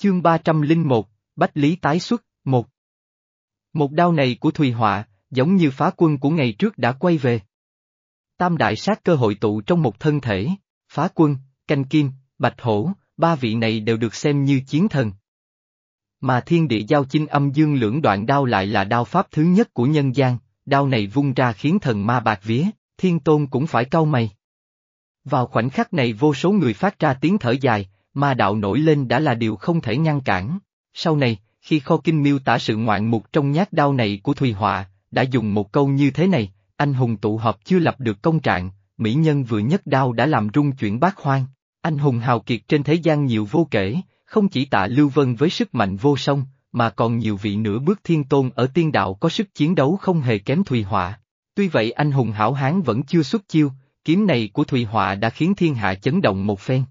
Chương 301, Bách Lý tái xuất, một. Một đao này của Thùy Họa, giống như phá quân của ngày trước đã quay về. Tam đại sát cơ hội tụ trong một thân thể, phá quân, canh kim, bạch hổ, ba vị này đều được xem như chiến thần. Mà thiên địa giao chinh âm dương lưỡng đoạn đao lại là đao pháp thứ nhất của nhân gian, đao này vung ra khiến thần ma bạc vía, thiên tôn cũng phải cau mày. Vào khoảnh khắc này vô số người phát ra tiếng thở dài, ma đạo nổi lên đã là điều không thể ngăn cản. Sau này, khi Kho Kinh miêu tả sự ngoạn mục trong nhát đao này của Thùy Họa, đã dùng một câu như thế này, anh hùng tụ họp chưa lập được công trạng, mỹ nhân vừa nhất đao đã làm rung chuyển bát hoang. Anh hùng hào kiệt trên thế gian nhiều vô kể, không chỉ tạ Lưu Vân với sức mạnh vô song, mà còn nhiều vị nửa bước thiên tôn ở tiên đạo có sức chiến đấu không hề kém Thùy Họa. Tuy vậy anh hùng hảo hán vẫn chưa xuất chiêu, kiếm này của Thùy Họa đã khiến thiên hạ chấn động một phen.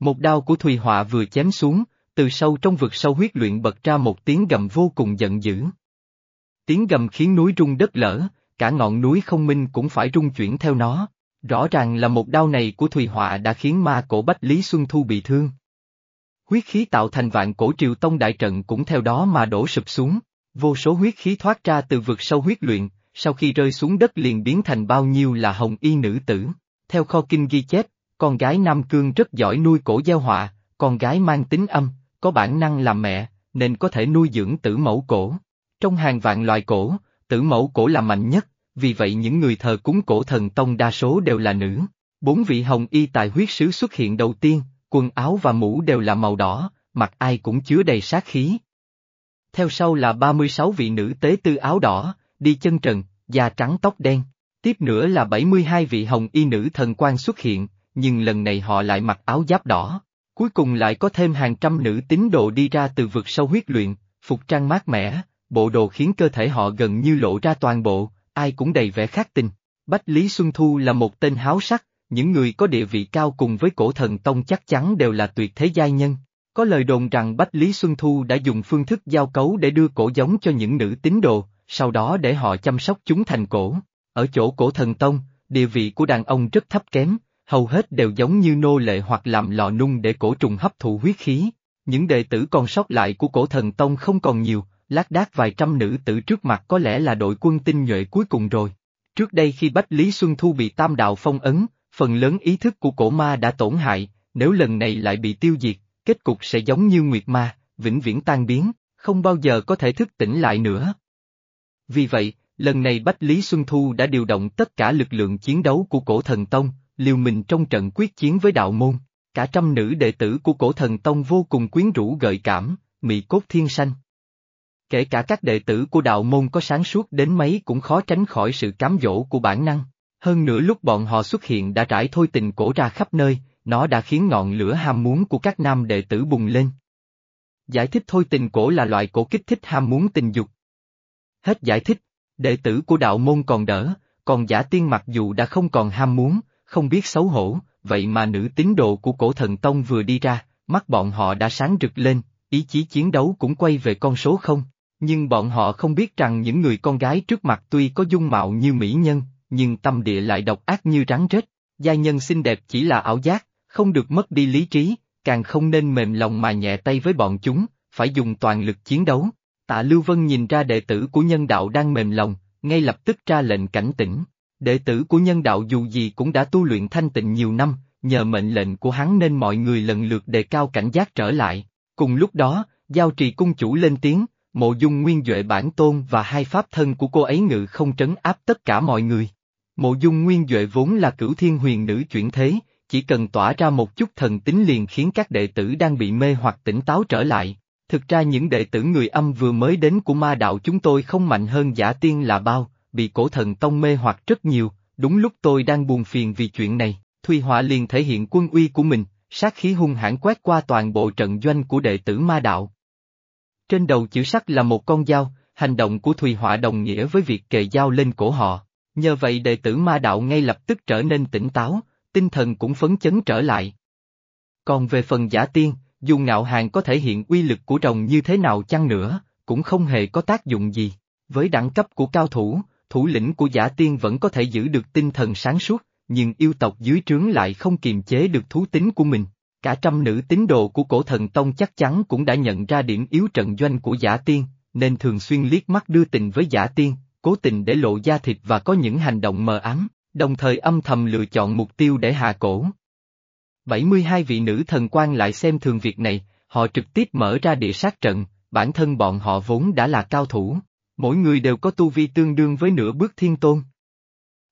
Một đao của Thùy Họa vừa chém xuống, từ sâu trong vực sâu huyết luyện bật ra một tiếng gầm vô cùng giận dữ. Tiếng gầm khiến núi rung đất lở, cả ngọn núi không minh cũng phải rung chuyển theo nó. Rõ ràng là một đao này của Thùy Họa đã khiến ma cổ Bách Lý Xuân Thu bị thương. Huyết khí tạo thành vạn cổ triều tông đại trận cũng theo đó mà đổ sụp xuống, vô số huyết khí thoát ra từ vực sâu huyết luyện, sau khi rơi xuống đất liền biến thành bao nhiêu là hồng y nữ tử. Theo kho kinh ghi chép, con gái Nam Cương rất giỏi nuôi cổ gieo họa, con gái mang tính âm, có bản năng làm mẹ, nên có thể nuôi dưỡng tử mẫu cổ. Trong hàng vạn loài cổ, tử mẫu cổ là mạnh nhất, vì vậy những người thờ cúng cổ thần tông đa số đều là nữ. Bốn vị hồng y tài huyết sứ xuất hiện đầu tiên, quần áo và mũ đều là màu đỏ, mặt ai cũng chứa đầy sát khí. Theo sau là 36 vị nữ tế tư áo đỏ, đi chân trần, da trắng tóc đen. Tiếp nữa là 72 vị hồng y nữ thần quan xuất hiện, nhưng lần này họ lại mặc áo giáp đỏ. Cuối cùng lại có thêm hàng trăm nữ tín đồ đi ra từ vực sâu huyết luyện, phục trang mát mẻ, bộ đồ khiến cơ thể họ gần như lộ ra toàn bộ, ai cũng đầy vẻ khác tình. Bách Lý Xuân Thu là một tên háo sắc, những người có địa vị cao cùng với cổ thần tông chắc chắn đều là tuyệt thế giai nhân. Có lời đồn rằng Bách Lý Xuân Thu đã dùng phương thức giao cấu để đưa cổ giống cho những nữ tín đồ, sau đó để họ chăm sóc chúng thành cổ. Ở chỗ cổ thần tông, địa vị của đàn ông rất thấp kém, hầu hết đều giống như nô lệ hoặc làm lò nung để cổ trùng hấp thụ huyết khí. Những đệ tử còn sót lại của cổ thần tông không còn nhiều, lác đác vài trăm nữ tử trước mặt có lẽ là đội quân tinh nhuệ cuối cùng rồi. Trước đây khi Bách Lý Xuân Thu bị tam đạo phong ấn, phần lớn ý thức của cổ ma đã tổn hại, nếu lần này lại bị tiêu diệt, kết cục sẽ giống như Nguyệt Ma, vĩnh viễn tan biến, không bao giờ có thể thức tỉnh lại nữa. Vì vậy, lần này Bách Lý Xuân Thu đã điều động tất cả lực lượng chiến đấu của cổ thần Tông, liều mình trong trận quyết chiến với đạo môn. Cả trăm nữ đệ tử của cổ thần Tông vô cùng quyến rũ gợi cảm, mị cốt thiên sanh. Kể cả các đệ tử của đạo môn có sáng suốt đến mấy cũng khó tránh khỏi sự cám dỗ của bản năng. Hơn nữa lúc bọn họ xuất hiện đã trải thôi tình cổ ra khắp nơi, nó đã khiến ngọn lửa ham muốn của các nam đệ tử bùng lên. Giải thích thôi tình cổ là loại cổ kích thích ham muốn tình dục. Hết giải thích, đệ tử của đạo môn còn đỡ, còn giả tiên mặc dù đã không còn ham muốn, không biết xấu hổ, vậy mà nữ tín đồ của cổ thần tông vừa đi ra, mắt bọn họ đã sáng rực lên, ý chí chiến đấu cũng quay về con số không. Nhưng bọn họ không biết rằng những người con gái trước mặt tuy có dung mạo như mỹ nhân, nhưng tâm địa lại độc ác như rắn rết. Gia nhân xinh đẹp chỉ là ảo giác, không được mất đi lý trí, càng không nên mềm lòng mà nhẹ tay với bọn chúng, phải dùng toàn lực chiến đấu. Tạ Lưu Vân nhìn ra đệ tử của nhân đạo đang mềm lòng, ngay lập tức ra lệnh cảnh tỉnh. Đệ tử của nhân đạo dù gì cũng đã tu luyện thanh tịnh nhiều năm, nhờ mệnh lệnh của hắn nên mọi người lần lượt đề cao cảnh giác trở lại. Cùng lúc đó, giao trì cung chủ lên tiếng, mộ dung nguyên Duệ bản tôn và hai pháp thân của cô ấy ngự không trấn áp tất cả mọi người. Mộ dung nguyên Duệ vốn là cửu thiên huyền nữ chuyển thế, chỉ cần tỏa ra một chút thần tính liền khiến các đệ tử đang bị mê hoặc tỉnh táo trở lại. Thực ra những đệ tử người âm vừa mới đến của ma đạo chúng tôi không mạnh hơn giả tiên là bao, bị cổ thần tông mê hoặc rất nhiều, đúng lúc tôi đang buồn phiền vì chuyện này, Thùy Họa liền thể hiện quân uy của mình, sát khí hung hãn quét qua toàn bộ trận doanh của đệ tử ma đạo. Trên đầu chữ sắc là một con dao, hành động của Thùy Họa đồng nghĩa với việc kề dao lên cổ họ, nhờ vậy đệ tử ma đạo ngay lập tức trở nên tỉnh táo, tinh thần cũng phấn chấn trở lại. Còn về phần giả tiên, dù ngạo hàng có thể hiện uy lực của rồng như thế nào chăng nữa, cũng không hề có tác dụng gì. Với đẳng cấp của cao thủ, thủ lĩnh của giả tiên vẫn có thể giữ được tinh thần sáng suốt, nhưng yêu tộc dưới trướng lại không kiềm chế được thú tính của mình. Cả trăm nữ tín đồ của cổ thần tông chắc chắn cũng đã nhận ra điểm yếu trận doanh của giả tiên, nên thường xuyên liếc mắt đưa tình với giả tiên, cố tình để lộ da thịt và có những hành động mờ ám, đồng thời âm thầm lựa chọn mục tiêu để hạ cổ. 72 vị nữ thần quan lại xem thường việc này, họ trực tiếp mở ra địa sát trận, bản thân bọn họ vốn đã là cao thủ, mỗi người đều có tu vi tương đương với nửa bước thiên tôn.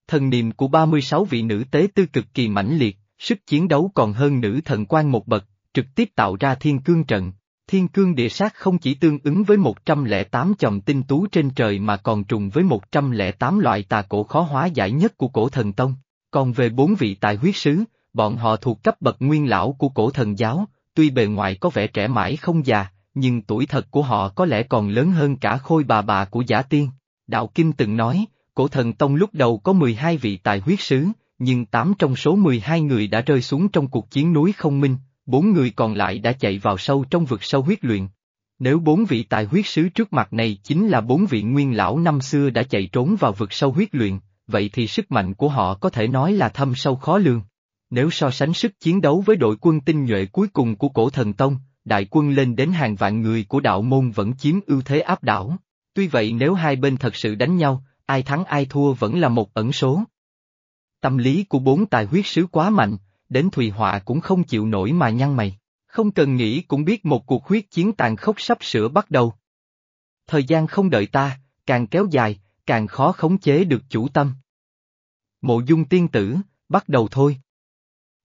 Thần niệm của 36 vị nữ tế tư cực kỳ mãnh liệt, sức chiến đấu còn hơn nữ thần quan một bậc, trực tiếp tạo ra thiên cương trận. Thiên cương địa sát không chỉ tương ứng với 108 chòm tinh tú trên trời mà còn trùng với 108 loại tà cổ khó hóa giải nhất của cổ thần tông. Còn về bốn vị tài huyết sứ, bọn họ thuộc cấp bậc nguyên lão của cổ thần giáo, tuy bề ngoài có vẻ trẻ mãi không già, nhưng tuổi thật của họ có lẽ còn lớn hơn cả khôi bà bà của giả tiên. Đạo Kinh từng nói, cổ thần tông lúc đầu có 12 vị tài huyết sứ, nhưng 8 trong số 12 người đã rơi xuống trong cuộc chiến núi không minh, bốn người còn lại đã chạy vào sâu trong vực sâu huyết luyện. Nếu bốn vị tài huyết sứ trước mặt này chính là bốn vị nguyên lão năm xưa đã chạy trốn vào vực sâu huyết luyện, vậy thì sức mạnh của họ có thể nói là thâm sâu khó lường. Nếu so sánh sức chiến đấu với đội quân tinh nhuệ cuối cùng của cổ thần tông, đại quân lên đến hàng vạn người của đạo môn vẫn chiếm ưu thế áp đảo. Tuy vậy nếu hai bên thật sự đánh nhau, ai thắng ai thua vẫn là một ẩn số. Tâm lý của bốn tài huyết sứ quá mạnh, đến Thùy Họa cũng không chịu nổi mà nhăn mày. Không cần nghĩ cũng biết một cuộc huyết chiến tàn khốc sắp sửa bắt đầu. Thời gian không đợi ta, càng kéo dài, càng khó khống chế được chủ tâm. Mộ dung tiên tử, bắt đầu thôi.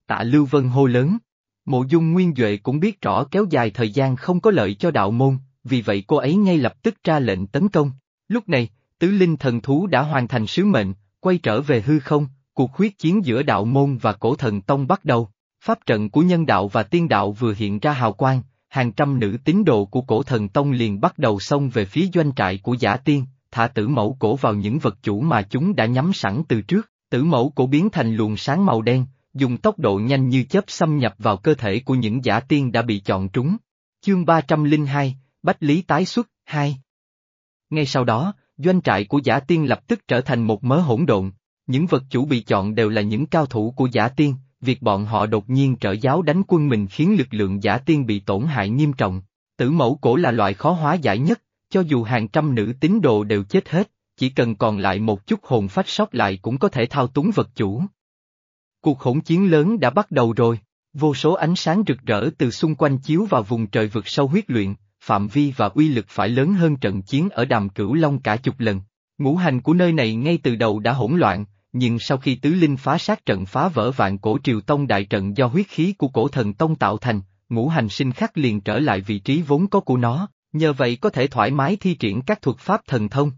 Tạ Lưu Vân hô lớn. Mộ dung nguyên Duệ cũng biết rõ kéo dài thời gian không có lợi cho đạo môn, vì vậy cô ấy ngay lập tức ra lệnh tấn công. Lúc này, tứ linh thần thú đã hoàn thành sứ mệnh, quay trở về hư không, cuộc huyết chiến giữa đạo môn và cổ thần tông bắt đầu. Pháp trận của nhân đạo và tiên đạo vừa hiện ra hào quang, hàng trăm nữ tín đồ của cổ thần tông liền bắt đầu xông về phía doanh trại của giả tiên, thả tử mẫu cổ vào những vật chủ mà chúng đã nhắm sẵn từ trước, tử mẫu cổ biến thành luồng sáng màu đen, dùng tốc độ nhanh như chớp xâm nhập vào cơ thể của những giả tiên đã bị chọn trúng. Chương 302, Bách Lý tái xuất, 2 Ngay sau đó, doanh trại của giả tiên lập tức trở thành một mớ hỗn độn, những vật chủ bị chọn đều là những cao thủ của giả tiên, việc bọn họ đột nhiên trở giáo đánh quân mình khiến lực lượng giả tiên bị tổn hại nghiêm trọng. Tử mẫu cổ là loại khó hóa giải nhất, cho dù hàng trăm nữ tín đồ đều chết hết, chỉ cần còn lại một chút hồn phách sót lại cũng có thể thao túng vật chủ. Cuộc hỗn chiến lớn đã bắt đầu rồi, vô số ánh sáng rực rỡ từ xung quanh chiếu vào vùng trời vực sâu huyết luyện, phạm vi và uy lực phải lớn hơn trận chiến ở đàm cửu long cả chục lần. Ngũ hành của nơi này ngay từ đầu đã hỗn loạn, nhưng sau khi tứ linh phá sát trận phá vỡ vạn cổ triều tông đại trận do huyết khí của cổ thần tông tạo thành, ngũ hành sinh khắc liền trở lại vị trí vốn có của nó, nhờ vậy có thể thoải mái thi triển các thuật pháp thần thông.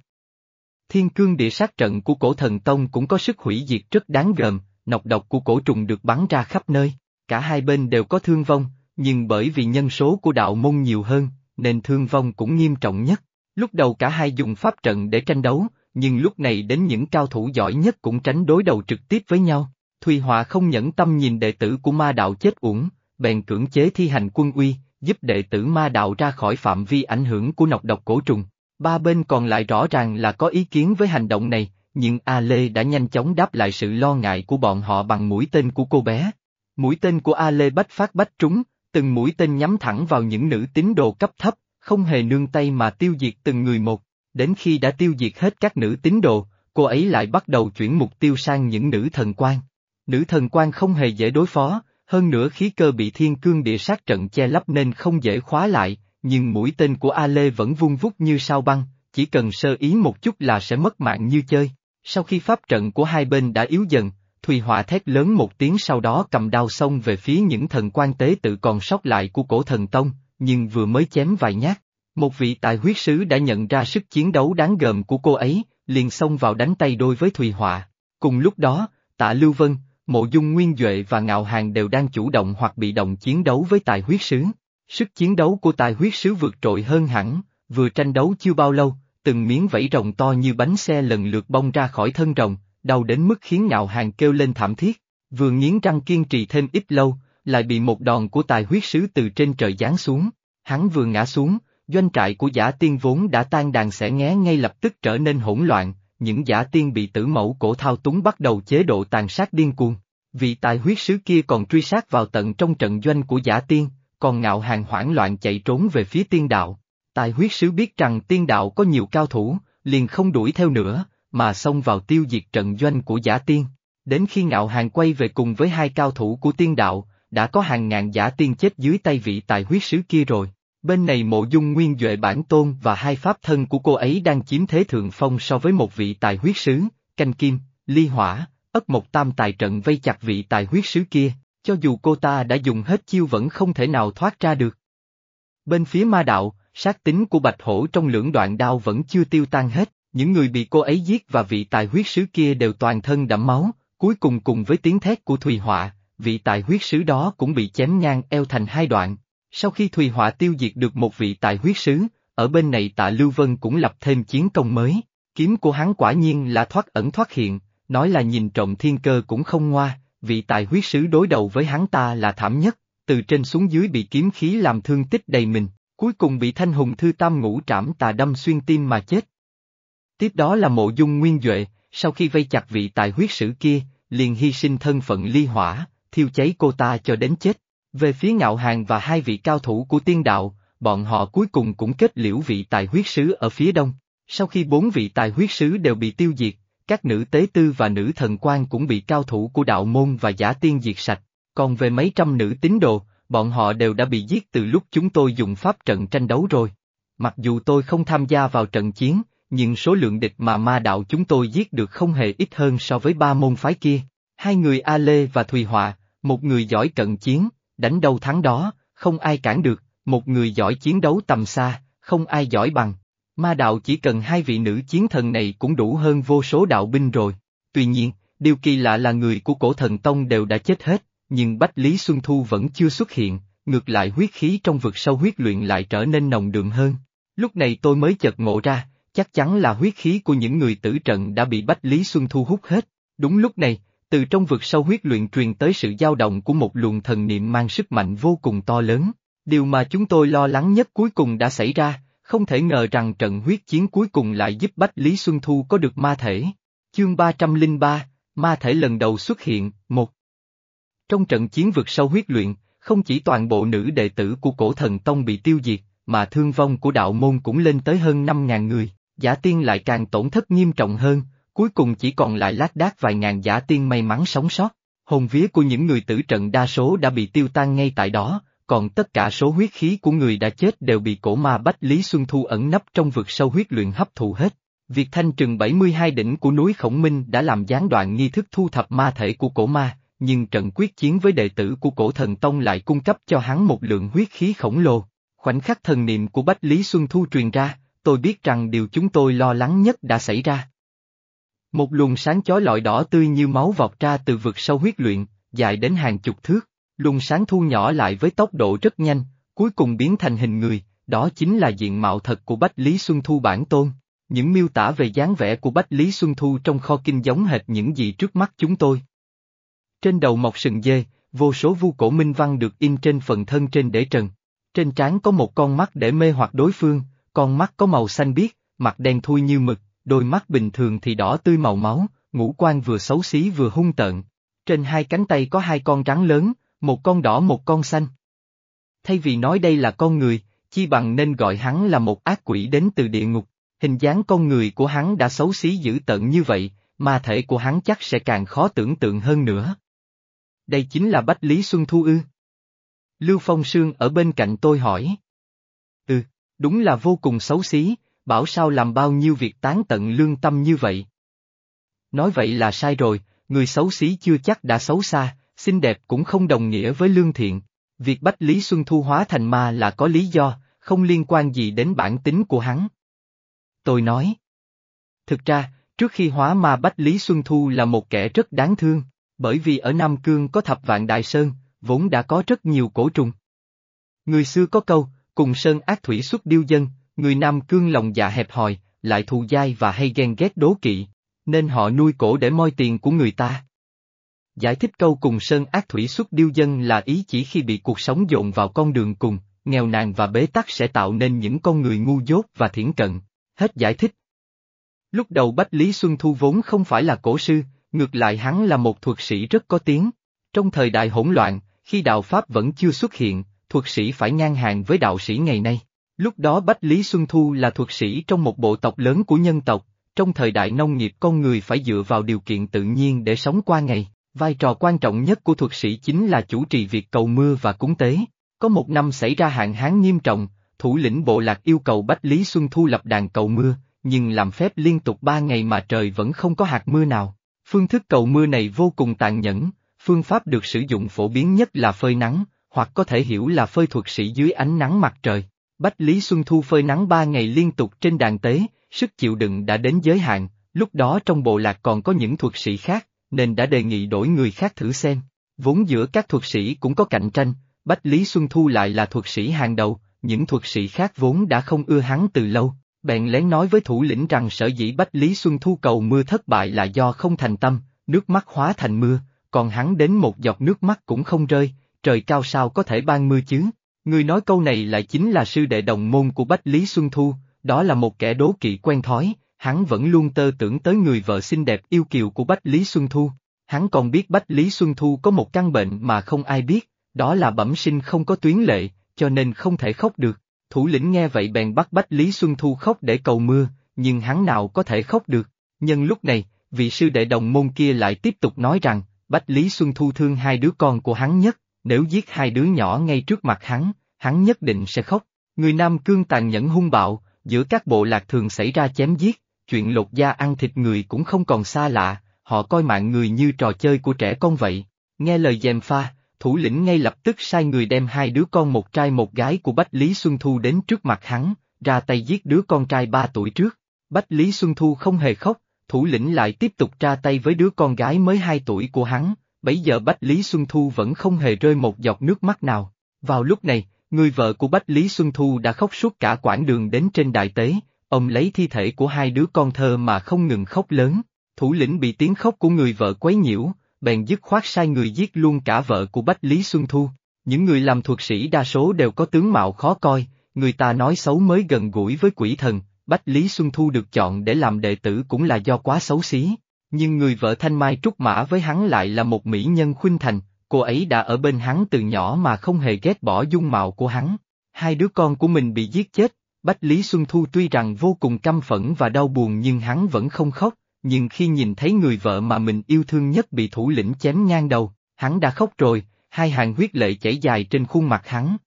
Thiên cương địa sát trận của cổ thần tông cũng có sức hủy diệt rất đáng gờm, nọc độc của cổ trùng được bắn ra khắp nơi, cả hai bên đều có thương vong, nhưng bởi vì nhân số của đạo môn nhiều hơn, nên thương vong cũng nghiêm trọng nhất. Lúc đầu cả hai dùng pháp trận để tranh đấu, nhưng lúc này đến những cao thủ giỏi nhất cũng tránh đối đầu trực tiếp với nhau. Thùy Họa không nhẫn tâm nhìn đệ tử của ma đạo chết uổng, bèn cưỡng chế thi hành quân uy, giúp đệ tử ma đạo ra khỏi phạm vi ảnh hưởng của nọc độc cổ trùng. Ba bên còn lại rõ ràng là có ý kiến với hành động này, nhưng A Lê đã nhanh chóng đáp lại sự lo ngại của bọn họ bằng mũi tên của cô bé. Mũi tên của A Lê bách phát bách trúng, từng mũi tên nhắm thẳng vào những nữ tín đồ cấp thấp, không hề nương tay mà tiêu diệt từng người một. Đến khi đã tiêu diệt hết các nữ tín đồ, cô ấy lại bắt đầu chuyển mục tiêu sang những nữ thần quan. Nữ thần quan không hề dễ đối phó, hơn nữa khí cơ bị thiên cương địa sát trận che lấp nên không dễ khóa lại, nhưng mũi tên của A Lê vẫn vung vút như sao băng, chỉ cần sơ ý một chút là sẽ mất mạng như chơi. Sau khi pháp trận của hai bên đã yếu dần, Thùy Họa thét lớn một tiếng sau đó cầm đao xông về phía những thần quan tế tự còn sót lại của cổ thần tông, nhưng vừa mới chém vài nhát, một vị tài huyết sứ đã nhận ra sức chiến đấu đáng gờm của cô ấy, liền xông vào đánh tay đôi với Thùy Họa. Cùng lúc đó, tạ Lưu Vân, Mộ Dung Nguyên Duệ và Ngạo Hàng đều đang chủ động hoặc bị động chiến đấu với tài huyết sứ. Sức chiến đấu của tài huyết sứ vượt trội hơn hẳn, vừa tranh đấu chưa bao lâu, từng miếng vảy rồng to như bánh xe lần lượt bong ra khỏi thân rồng, đau đến mức khiến Ngạo Hàng kêu lên thảm thiết. Vừa nghiến răng kiên trì thêm ít lâu, lại bị một đòn của tài huyết sứ từ trên trời giáng xuống. Hắn vừa ngã xuống, doanh trại của giả tiên vốn đã tan đàn sẽ ngé ngay lập tức trở nên hỗn loạn, những giả tiên bị tử mẫu cổ thao túng bắt đầu chế độ tàn sát điên cuồng. Vị tài huyết sứ kia còn truy sát vào tận trong trận doanh của giả tiên, còn ngạo hàng hoảng loạn chạy trốn về phía tiên đạo. Tài huyết sứ biết rằng tiên đạo có nhiều cao thủ, liền không đuổi theo nữa, mà xông vào tiêu diệt trận doanh của giả tiên. Đến khi ngạo hàng quay về cùng với hai cao thủ của tiên đạo, đã có hàng ngàn giả tiên chết dưới tay vị tài huyết sứ kia rồi. Bên này mộ dung nguyên Duệ bản tôn và hai pháp thân của cô ấy đang chiếm thế thượng phong so với một vị tài huyết sứ, canh kim, ly hỏa, ất một tam tài trận vây chặt vị tài huyết sứ kia, cho dù cô ta đã dùng hết chiêu vẫn không thể nào thoát ra được. Bên phía ma đạo, sát tính của bạch hổ trong lưỡng đoạn đao vẫn chưa tiêu tan hết, những người bị cô ấy giết và vị tài huyết sứ kia đều toàn thân đẫm máu, cuối cùng cùng với tiếng thét của Thùy Họa, vị tài huyết sứ đó cũng bị chém ngang eo thành hai đoạn. Sau khi Thùy Họa tiêu diệt được một vị tài huyết sứ, ở bên này tạ Lưu Vân cũng lập thêm chiến công mới, kiếm của hắn quả nhiên là thoát ẩn thoát hiện, nói là nhìn trộm thiên cơ cũng không ngoa, vị tài huyết sứ đối đầu với hắn ta là thảm nhất, từ trên xuống dưới bị kiếm khí làm thương tích đầy mình, cuối cùng bị thanh hùng thư tam ngũ trảm tà đâm xuyên tim mà chết. Tiếp đó là mộ dung nguyên Duệ, sau khi vây chặt vị tài huyết sử kia, liền hy sinh thân phận ly hỏa, thiêu cháy cô ta cho đến chết. Về phía ngạo hàng và hai vị cao thủ của tiên đạo, bọn họ cuối cùng cũng kết liễu vị tài huyết sứ ở phía đông. Sau khi bốn vị tài huyết sứ đều bị tiêu diệt, các nữ tế tư và nữ thần quan cũng bị cao thủ của đạo môn và giả tiên diệt sạch, còn về mấy trăm nữ tín đồ, bọn họ đều đã bị giết từ lúc chúng tôi dùng pháp trận tranh đấu rồi. Mặc dù tôi không tham gia vào trận chiến, nhưng số lượng địch mà ma đạo chúng tôi giết được không hề ít hơn so với ba môn phái kia. Hai người A Lê và Thùy Họa, một người giỏi trận chiến, đánh đâu thắng đó, không ai cản được, một người giỏi chiến đấu tầm xa, không ai giỏi bằng. Ma đạo chỉ cần hai vị nữ chiến thần này cũng đủ hơn vô số đạo binh rồi. Tuy nhiên, điều kỳ lạ là người của cổ thần tông đều đã chết hết, nhưng Bách Lý Xuân Thu vẫn chưa xuất hiện, ngược lại huyết khí trong vực sâu huyết luyện lại trở nên nồng đượm hơn. Lúc này tôi mới chợt ngộ ra, chắc chắn là huyết khí của những người tử trận đã bị Bách Lý Xuân Thu hút hết. Đúng lúc này, từ trong vực sâu huyết luyện truyền tới sự dao động của một luồng thần niệm mang sức mạnh vô cùng to lớn. Điều mà chúng tôi lo lắng nhất cuối cùng đã xảy ra, không thể ngờ rằng trận huyết chiến cuối cùng lại giúp Bách Lý Xuân Thu có được ma thể. Chương 303, Ma thể lần đầu xuất hiện, một. Trong trận chiến vực sâu huyết luyện, không chỉ toàn bộ nữ đệ tử của cổ thần tông bị tiêu diệt, mà thương vong của đạo môn cũng lên tới hơn 5.000 người, giả tiên lại càng tổn thất nghiêm trọng hơn, cuối cùng chỉ còn lại lác đác vài ngàn giả tiên may mắn sống sót. Hồn vía của những người tử trận đa số đã bị tiêu tan ngay tại đó, còn tất cả số huyết khí của người đã chết đều bị cổ ma Bách Lý Xuân Thu ẩn nấp trong vực sâu huyết luyện hấp thụ hết. Việc thanh trừng 72 đỉnh của núi Khổng Minh đã làm gián đoạn nghi thức thu thập ma thể của cổ ma, nhưng trận quyết chiến với đệ tử của cổ thần Tông lại cung cấp cho hắn một lượng huyết khí khổng lồ. Khoảnh khắc thần niệm của Bách Lý Xuân Thu truyền ra, tôi biết rằng điều chúng tôi lo lắng nhất đã xảy ra. Một luồng sáng chói lọi đỏ tươi như máu vọt ra từ vực sâu huyết luyện, dài đến hàng chục thước, luồng sáng thu nhỏ lại với tốc độ rất nhanh, cuối cùng biến thành hình người, đó chính là diện mạo thật của Bách Lý Xuân Thu bản tôn. Những miêu tả về dáng vẻ của Bách Lý Xuân Thu trong kho kinh giống hệt những gì trước mắt chúng tôi. Trên đầu mọc sừng dê, vô số vu cổ minh văn được in trên phần thân trên để trần. Trên trán có một con mắt để mê hoặc đối phương, con mắt có màu xanh biếc, mặt đen thui như mực, đôi mắt bình thường thì đỏ tươi màu máu, ngũ quan vừa xấu xí vừa hung tợn. Trên hai cánh tay có hai con rắn lớn, một con đỏ một con xanh. Thay vì nói đây là con người, chi bằng nên gọi hắn là một ác quỷ đến từ địa ngục. Hình dáng con người của hắn đã xấu xí dữ tợn như vậy, ma thể của hắn chắc sẽ càng khó tưởng tượng hơn nữa. Đây chính là Bách Lý Xuân Thu ư. Lưu Phong Sương ở bên cạnh tôi hỏi. Ừ, đúng là vô cùng xấu xí, bảo sao làm bao nhiêu việc tán tận lương tâm như vậy. Nói vậy là sai rồi, người xấu xí chưa chắc đã xấu xa, xinh đẹp cũng không đồng nghĩa với lương thiện. Việc Bách Lý Xuân Thu hóa thành ma là có lý do, không liên quan gì đến bản tính của hắn. Tôi nói. Thực ra, trước khi hóa ma Bách Lý Xuân Thu là một kẻ rất đáng thương, bởi vì ở Nam Cương có thập vạn đại sơn, vốn đã có rất nhiều cổ trùng. Người xưa có câu, cùng sơn ác thủy xuất điêu dân, người Nam Cương lòng dạ hẹp hòi, lại thù dai và hay ghen ghét đố kỵ, nên họ nuôi cổ để moi tiền của người ta. Giải thích câu cùng sơn ác thủy xuất điêu dân là ý chỉ khi bị cuộc sống dồn vào con đường cùng, nghèo nàn và bế tắc sẽ tạo nên những con người ngu dốt và thiển cận. Hết giải thích. Lúc đầu Bách Lý Xuân Thu vốn không phải là cổ sư, ngược lại hắn là một thuật sĩ rất có tiếng, Trong thời đại hỗn loạn, khi đạo Pháp vẫn chưa xuất hiện, thuật sĩ phải ngang hàng với đạo sĩ ngày nay. Lúc đó Bách Lý Xuân Thu là thuật sĩ trong một bộ tộc lớn của nhân tộc, trong thời đại nông nghiệp con người phải dựa vào điều kiện tự nhiên để sống qua ngày. Vai trò quan trọng nhất của thuật sĩ chính là chủ trì việc cầu mưa và cúng tế. Có một năm xảy ra hạn hán nghiêm trọng, thủ lĩnh bộ lạc yêu cầu Bách Lý Xuân Thu lập đàn cầu mưa, nhưng làm phép liên tục ba ngày mà trời vẫn không có hạt mưa nào. Phương thức cầu mưa này vô cùng tàn nhẫn, phương pháp được sử dụng phổ biến nhất là phơi nắng, hoặc có thể hiểu là phơi thuật sĩ dưới ánh nắng mặt trời. Bách Lý Xuân Thu phơi nắng ba ngày liên tục trên đàn tế, sức chịu đựng đã đến giới hạn, lúc đó trong bộ lạc còn có những thuật sĩ khác, nên đã đề nghị đổi người khác thử xem. Vốn giữa các thuật sĩ cũng có cạnh tranh, Bách Lý Xuân Thu lại là thuật sĩ hàng đầu, những thuật sĩ khác vốn đã không ưa hắn từ lâu, bèn lén nói với thủ lĩnh rằng sở dĩ Bách Lý Xuân Thu cầu mưa thất bại là do không thành tâm, nước mắt hóa thành mưa, còn hắn đến một giọt nước mắt cũng không rơi, trời cao sao có thể ban mưa chứ. Người nói câu này lại chính là sư đệ đồng môn của Bách Lý Xuân Thu, đó là một kẻ đố kỵ quen thói, hắn vẫn luôn tơ tưởng tới người vợ xinh đẹp yêu kiều của Bách Lý Xuân Thu. Hắn còn biết Bách Lý Xuân Thu có một căn bệnh mà không ai biết, đó là bẩm sinh không có tuyến lệ, cho nên không thể khóc được. Thủ lĩnh nghe vậy bèn bắt Bách Lý Xuân Thu khóc để cầu mưa, nhưng hắn nào có thể khóc được. Nhân lúc này, vị sư đệ đồng môn kia lại tiếp tục nói rằng, Bách Lý Xuân Thu thương hai đứa con của hắn nhất, nếu giết hai đứa nhỏ ngay trước mặt hắn, hắn nhất định sẽ khóc. Người Nam Cương tàn nhẫn hung bạo, giữa các bộ lạc thường xảy ra chém giết, chuyện lột da ăn thịt người cũng không còn xa lạ, họ coi mạng người như trò chơi của trẻ con vậy. Nghe lời dèm pha, thủ lĩnh ngay lập tức sai người đem hai đứa con một trai một gái của Bách Lý Xuân Thu đến trước mặt hắn, ra tay giết đứa con trai ba tuổi trước. Bách Lý Xuân Thu không hề khóc, thủ lĩnh lại tiếp tục ra tay với đứa con gái mới hai tuổi của hắn, bấy giờ Bách Lý Xuân Thu vẫn không hề rơi một giọt nước mắt nào. Vào lúc này, người vợ của Bách Lý Xuân Thu đã khóc suốt cả quãng đường đến trên đại tế, ông lấy thi thể của hai đứa con thơ mà không ngừng khóc lớn. Thủ lĩnh bị tiếng khóc của người vợ quấy nhiễu, bèn dứt khoát sai người giết luôn cả vợ của Bách Lý Xuân Thu. Những người làm thuật sĩ đa số đều có tướng mạo khó coi, người ta nói xấu mới gần gũi với quỷ thần, Bách Lý Xuân Thu được chọn để làm đệ tử cũng là do quá xấu xí. Nhưng người vợ Thanh Mai Trúc Mã với hắn lại là một mỹ nhân khuynh thành, cô ấy đã ở bên hắn từ nhỏ mà không hề ghét bỏ dung mạo của hắn. Hai đứa con của mình bị giết chết, Bách Lý Xuân Thu tuy rằng vô cùng căm phẫn và đau buồn nhưng hắn vẫn không khóc, nhưng khi nhìn thấy người vợ mà mình yêu thương nhất bị thủ lĩnh chém ngang đầu, hắn đã khóc rồi, hai hàng huyết lệ chảy dài trên khuôn mặt hắn.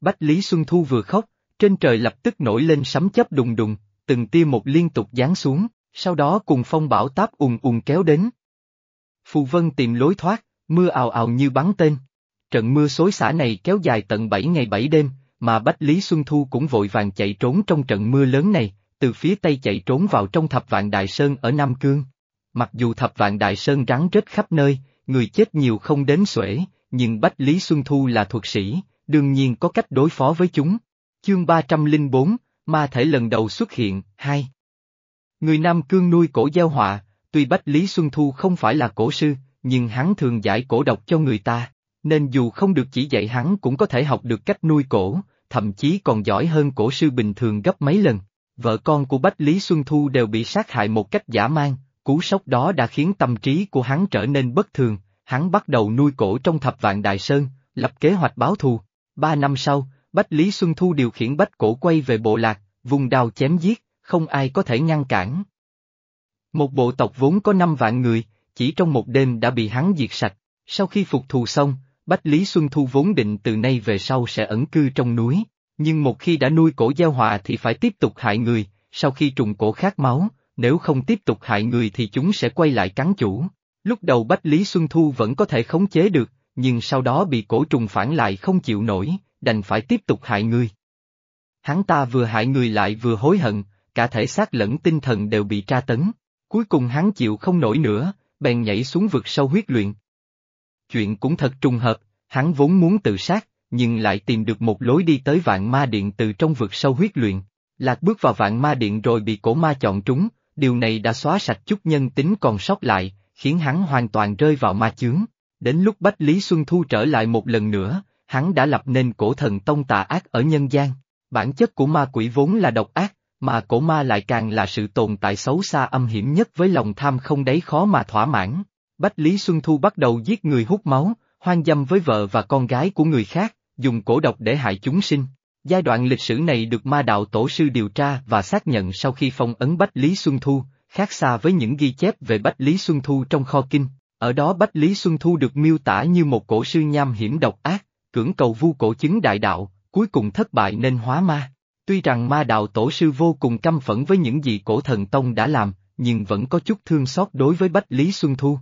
Bách Lý Xuân Thu vừa khóc, trên trời lập tức nổi lên sấm chớp đùng đùng, từng tia một liên tục giáng xuống, sau đó cùng phong bão táp ùn ùn kéo đến. Phù Vân tìm lối thoát, mưa ào ào như bắn tên. Trận mưa xối xả này kéo dài tận 7 ngày 7 đêm, mà Bách Lý Xuân Thu cũng vội vàng chạy trốn trong trận mưa lớn này, từ phía tây chạy trốn vào trong thập vạn Đại Sơn ở Nam Cương. Mặc dù thập vạn Đại Sơn rắn rết khắp nơi, người chết nhiều không đến xuể, nhưng Bách Lý Xuân Thu là thuật sĩ, đương nhiên có cách đối phó với chúng. Chương 304, Ma thể lần đầu xuất hiện, 2 Người Nam Cương nuôi cổ gieo họa, tuy Bách Lý Xuân Thu không phải là cổ sư, nhưng hắn thường giải cổ độc cho người ta, nên dù không được chỉ dạy hắn cũng có thể học được cách nuôi cổ, thậm chí còn giỏi hơn cổ sư bình thường gấp mấy lần. Vợ con của Bách Lý Xuân Thu đều bị sát hại một cách giả mang, cú sốc đó đã khiến tâm trí của hắn trở nên bất thường, hắn bắt đầu nuôi cổ trong thập vạn đại sơn, lập kế hoạch báo thù. Ba năm sau, Bách Lý Xuân Thu điều khiển Bách cổ quay về bộ lạc, vùng đào chém giết, không ai có thể ngăn cản. Một bộ tộc vốn có năm vạn người, chỉ trong một đêm đã bị hắn diệt sạch, sau khi phục thù xong, Bách Lý Xuân Thu vốn định từ nay về sau sẽ ẩn cư trong núi, nhưng một khi đã nuôi cổ gieo họa thì phải tiếp tục hại người, sau khi trùng cổ khát máu, nếu không tiếp tục hại người thì chúng sẽ quay lại cắn chủ. Lúc đầu Bách Lý Xuân Thu vẫn có thể khống chế được, nhưng sau đó bị cổ trùng phản lại không chịu nổi, đành phải tiếp tục hại người. Hắn ta vừa hại người lại vừa hối hận, cả thể xác lẫn tinh thần đều bị tra tấn. Cuối cùng hắn chịu không nổi nữa, bèn nhảy xuống vực sâu huyết luyện. Chuyện cũng thật trùng hợp, hắn vốn muốn tự sát, nhưng lại tìm được một lối đi tới vạn ma điện từ trong vực sâu huyết luyện. Lạc bước vào vạn ma điện rồi bị cổ ma chọn trúng, điều này đã xóa sạch chút nhân tính còn sót lại, khiến hắn hoàn toàn rơi vào ma chướng. Đến lúc Bách Lý Xuân Thu trở lại một lần nữa, hắn đã lập nên cổ thần tông tà ác ở nhân gian. Bản chất của ma quỷ vốn là độc ác, mà cổ ma lại càng là sự tồn tại xấu xa âm hiểm nhất với lòng tham không đáy khó mà thỏa mãn. Bách Lý Xuân Thu bắt đầu giết người hút máu, hoang dâm với vợ và con gái của người khác, dùng cổ độc để hại chúng sinh. Giai đoạn lịch sử này được ma đạo tổ sư điều tra và xác nhận sau khi phong ấn Bách Lý Xuân Thu, khác xa với những ghi chép về Bách Lý Xuân Thu trong kho kinh. Ở đó Bách Lý Xuân Thu được miêu tả như một cổ sư nham hiểm độc ác, cưỡng cầu vu cổ chứng đại đạo, cuối cùng thất bại nên hóa ma. Tuy rằng ma đạo tổ sư vô cùng căm phẫn với những gì cổ thần tông đã làm, nhưng vẫn có chút thương xót đối với Bách Lý Xuân Thu.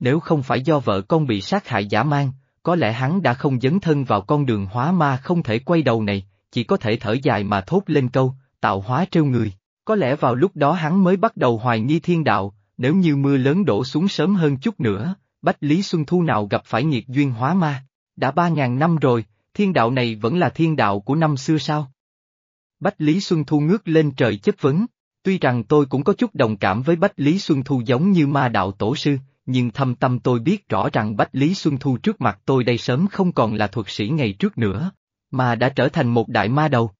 Nếu không phải do vợ con bị sát hại giả mang, có lẽ hắn đã không dấn thân vào con đường hóa ma không thể quay đầu này, chỉ có thể thở dài mà thốt lên câu, tạo hóa trêu người. Có lẽ vào lúc đó hắn mới bắt đầu hoài nghi thiên đạo, nếu như mưa lớn đổ xuống sớm hơn chút nữa, Bách Lý Xuân Thu nào gặp phải nghiệt duyên hóa ma. Đã ba ngàn năm rồi, thiên đạo này vẫn là thiên đạo của năm xưa sao? Bách Lý Xuân Thu ngước lên trời chất vấn, tuy rằng tôi cũng có chút đồng cảm với Bách Lý Xuân Thu giống như ma đạo tổ sư, nhưng thâm tâm tôi biết rõ rằng Bách Lý Xuân Thu trước mặt tôi đây sớm không còn là thuật sĩ ngày trước nữa, mà đã trở thành một đại ma đầu.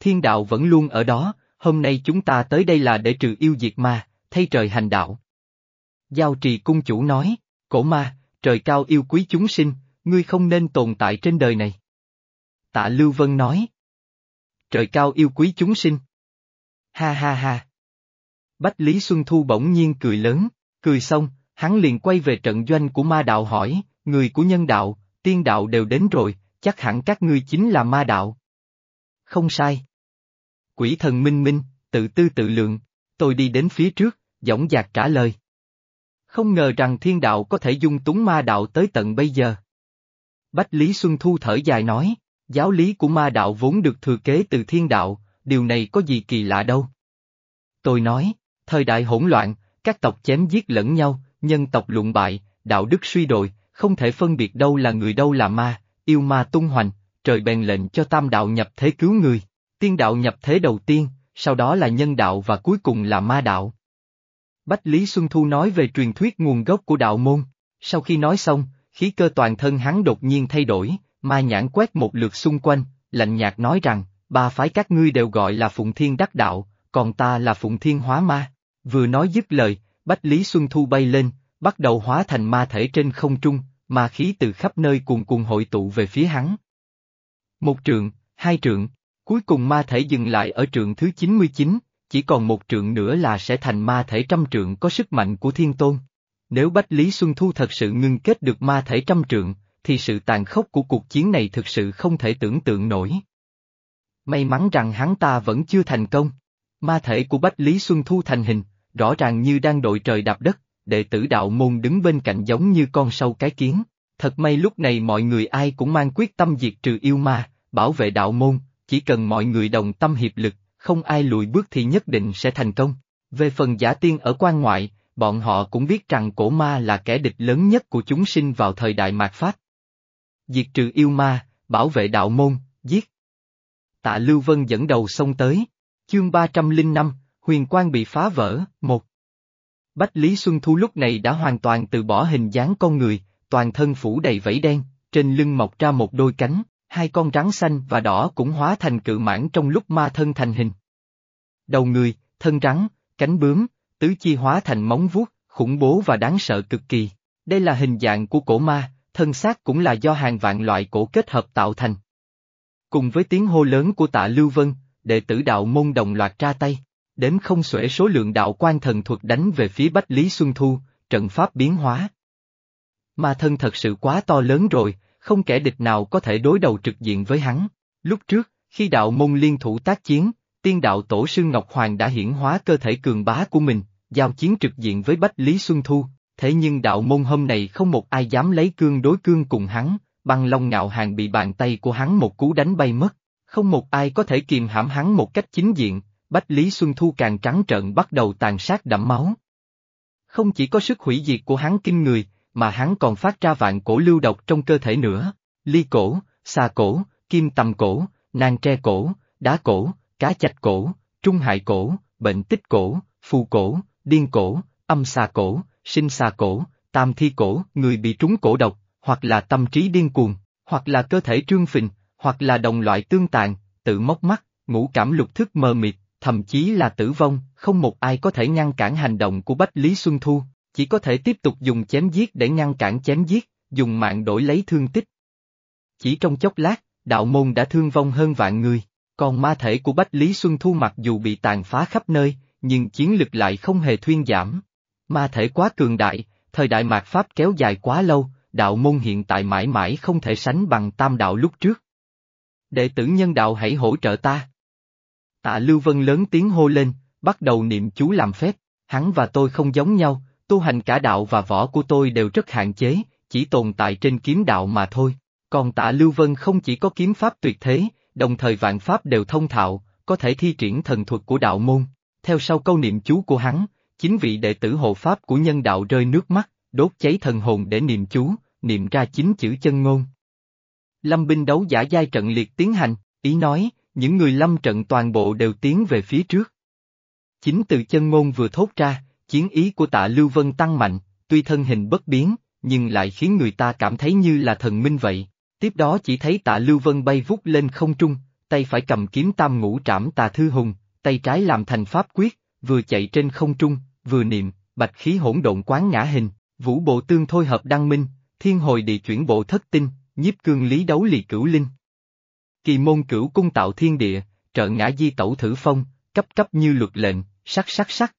Thiên đạo vẫn luôn ở đó, hôm nay chúng ta tới đây là để trừ yêu diệt ma, thay trời hành đạo. Giao trì cung chủ nói, cổ ma, trời cao yêu quý chúng sinh, ngươi không nên tồn tại trên đời này. Tạ Lưu Vân nói. Trời cao yêu quý chúng sinh. Ha ha ha. Bách Lý Xuân Thu bỗng nhiên cười lớn, cười xong, hắn liền quay về trận doanh của ma đạo hỏi, người của nhân đạo, tiên đạo đều đến rồi, chắc hẳn các ngươi chính là ma đạo. Không sai. Quỷ thần minh minh, tự tư tự lượng, tôi đi đến phía trước, dõng dạc trả lời. Không ngờ rằng thiên đạo có thể dung túng ma đạo tới tận bây giờ. Bách Lý Xuân Thu thở dài nói, giáo lý của ma đạo vốn được thừa kế từ thiên đạo, điều này có gì kỳ lạ đâu. Tôi nói, thời đại hỗn loạn, các tộc chém giết lẫn nhau, nhân tộc lụng bại, đạo đức suy đồi, không thể phân biệt đâu là người đâu là ma, yêu ma tung hoành, trời bèn lệnh cho tam đạo nhập thế cứu người, tiên đạo nhập thế đầu tiên, sau đó là nhân đạo và cuối cùng là ma đạo. Bách Lý Xuân Thu nói về truyền thuyết nguồn gốc của đạo môn, sau khi nói xong, khí cơ toàn thân hắn đột nhiên thay đổi, ma nhãn quét một lượt xung quanh, lạnh nhạt nói rằng, ba phái các ngươi đều gọi là Phụng Thiên Đắc Đạo, còn ta là Phụng Thiên Hóa Ma. Vừa nói dứt lời, Bách Lý Xuân Thu bay lên, bắt đầu hóa thành ma thể trên không trung, ma khí từ khắp nơi cuồn cuộn hội tụ về phía hắn. Một trượng, hai trượng, cuối cùng ma thể dừng lại ở trượng thứ 99, chỉ còn một trượng nữa là sẽ thành ma thể trăm trượng có sức mạnh của thiên tôn. Nếu Bách Lý Xuân Thu thật sự ngưng kết được ma thể trăm trượng, thì sự tàn khốc của cuộc chiến này thực sự không thể tưởng tượng nổi. May mắn rằng hắn ta vẫn chưa thành công. Ma thể của Bách Lý Xuân Thu thành hình, rõ ràng như đang đội trời đạp đất, đệ tử đạo môn đứng bên cạnh giống như con sâu cái kiến. Thật may lúc này mọi người ai cũng mang quyết tâm diệt trừ yêu ma, bảo vệ đạo môn, chỉ cần mọi người đồng tâm hiệp lực, không ai lùi bước thì nhất định sẽ thành công. Về phần giả tiên ở quan ngoại, bọn họ cũng biết rằng cổ ma là kẻ địch lớn nhất của chúng sinh vào thời đại mạt Pháp. Diệt trừ yêu ma, bảo vệ đạo môn, giết. Tạ Lưu Vân dẫn đầu xông tới. Chương 305, huyền quang bị phá vỡ, một. Bách Lý Xuân Thu lúc này đã hoàn toàn từ bỏ hình dáng con người, toàn thân phủ đầy vẫy đen, trên lưng mọc ra một đôi cánh, hai con rắn xanh và đỏ cũng hóa thành cự mãn trong lúc ma thân thành hình. Đầu người, thân rắn, cánh bướm, tứ chi hóa thành móng vuốt, khủng bố và đáng sợ cực kỳ. Đây là hình dạng của cổ ma, thân xác cũng là do hàng vạn loại cổ kết hợp tạo thành. Cùng với tiếng hô lớn của tạ Lưu Vân, đệ tử đạo môn đồng loạt ra tay, đến không xuể số lượng đạo quan thần thuật đánh về phía Bách Lý Xuân Thu, trận pháp biến hóa. Ma thân thật sự quá to lớn rồi, không kẻ địch nào có thể đối đầu trực diện với hắn. Lúc trước, khi đạo môn liên thủ tác chiến, tiên đạo tổ sư Ngọc Hoàng đã hiển hóa cơ thể cường bá của mình, giao chiến trực diện với Bách Lý Xuân Thu, thế nhưng đạo môn hôm này không một ai dám lấy cương đối cương cùng hắn, băng long ngạo hàng bị bàn tay của hắn một cú đánh bay mất, không một ai có thể kìm hãm hắn một cách chính diện, Bách Lý Xuân Thu càng trắng trợn bắt đầu tàn sát đẫm máu. Không chỉ có sức hủy diệt của hắn kinh người, mà hắn còn phát ra vạn cổ lưu độc trong cơ thể nữa, ly cổ, xà cổ, kim tầm cổ, nàng tre cổ, đá cổ, cá chạch cổ, trung hại cổ, bệnh tích cổ, phù cổ, điên cổ, âm xà cổ, sinh xà cổ, tam thi cổ, người bị trúng cổ độc, hoặc là tâm trí điên cuồng, hoặc là cơ thể trương phình, hoặc là đồng loại tương tàn, tự móc mắt, ngũ cảm lục thức mờ mịt, thậm chí là tử vong, không một ai có thể ngăn cản hành động của Bách Lý Xuân Thu, chỉ có thể tiếp tục dùng chém giết để ngăn cản chém giết, dùng mạng đổi lấy thương tích. Chỉ trong chốc lát, đạo môn đã thương vong hơn vạn người, còn ma thể của Bách Lý Xuân Thu mặc dù bị tàn phá khắp nơi, nhưng chiến lực lại không hề thuyên giảm. Ma thể quá cường đại, thời đại mạt Pháp kéo dài quá lâu, đạo môn hiện tại mãi mãi không thể sánh bằng tam đạo lúc trước. Đệ tử nhân đạo hãy hỗ trợ ta. Tạ Lưu Vân lớn tiếng hô lên, bắt đầu niệm chú làm phép, hắn và tôi không giống nhau, tu hành cả đạo và võ của tôi đều rất hạn chế, chỉ tồn tại trên kiếm đạo mà thôi. Còn tạ Lưu Vân không chỉ có kiếm pháp tuyệt thế, đồng thời vạn pháp đều thông thạo, có thể thi triển thần thuật của đạo môn. Theo sau câu niệm chú của hắn, chính vị đệ tử hộ pháp của nhân đạo rơi nước mắt, đốt cháy thần hồn để niệm chú, niệm ra chính chữ chân ngôn. Lâm binh đấu giả giai trận liệt tiến hành, ý nói, những người lâm trận toàn bộ đều tiến về phía trước. Chính từ chân ngôn vừa thốt ra, chiến ý của tạ Lưu Vân tăng mạnh, tuy thân hình bất biến, nhưng lại khiến người ta cảm thấy như là thần minh vậy. Tiếp đó chỉ thấy tạ Lưu Vân bay vút lên không trung, tay phải cầm kiếm tam ngũ trảm tà thư hùng, tay trái làm thành pháp quyết, vừa chạy trên không trung, vừa niệm, bạch khí hỗn độn quán ngã hình, vũ bộ tương thôi hợp đăng minh, thiên hồi địa chuyển bộ thất tinh, nhiếp cương lý đấu lì cửu linh. Kỳ môn cửu cung tạo thiên địa, trợ ngã di tẩu thử phong, cấp cấp như luật lệnh, sắc sắc sắc.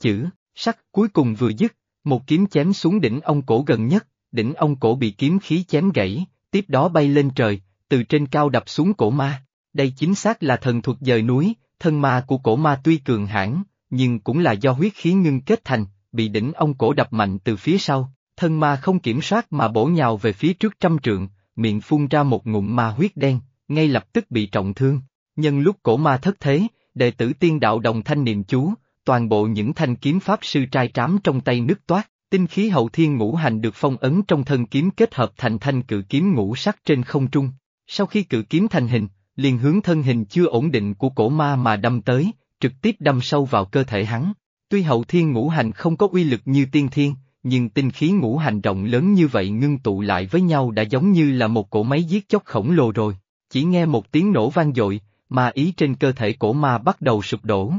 Chữ, sắc cuối cùng vừa dứt, một kiếm chém xuống đỉnh ông cổ gần nhất, đỉnh ông cổ bị kiếm khí chém gãy, tiếp đó bay lên trời, từ trên cao đập xuống cổ ma. Đây chính xác là thần thuật dời núi, thân ma của cổ ma tuy cường hãn, nhưng cũng là do huyết khí ngưng kết thành, bị đỉnh ông cổ đập mạnh từ phía sau, thân ma không kiểm soát mà bổ nhào về phía trước trăm trượng, miệng phun ra một ngụm ma huyết đen, ngay lập tức bị trọng thương. Nhân lúc cổ ma thất thế, đệ tử tiên đạo đồng thanh niệm chú, toàn bộ những thanh kiếm pháp sư trai trám trong tay nứt toát, tinh khí hậu thiên ngũ hành được phong ấn trong thân kiếm kết hợp thành thanh cự kiếm ngũ sắc trên không trung. Sau khi cự kiếm thành hình, liền hướng thân hình chưa ổn định của cổ ma mà đâm tới, trực tiếp đâm sâu vào cơ thể hắn. Tuy hậu thiên ngũ hành không có uy lực như tiên thiên, nhưng tinh khí ngũ hành rộng lớn như vậy ngưng tụ lại với nhau đã giống như là một cỗ máy giết chóc khổng lồ rồi. Chỉ nghe một tiếng nổ vang dội, ma ý trên cơ thể cổ ma bắt đầu sụp đổ.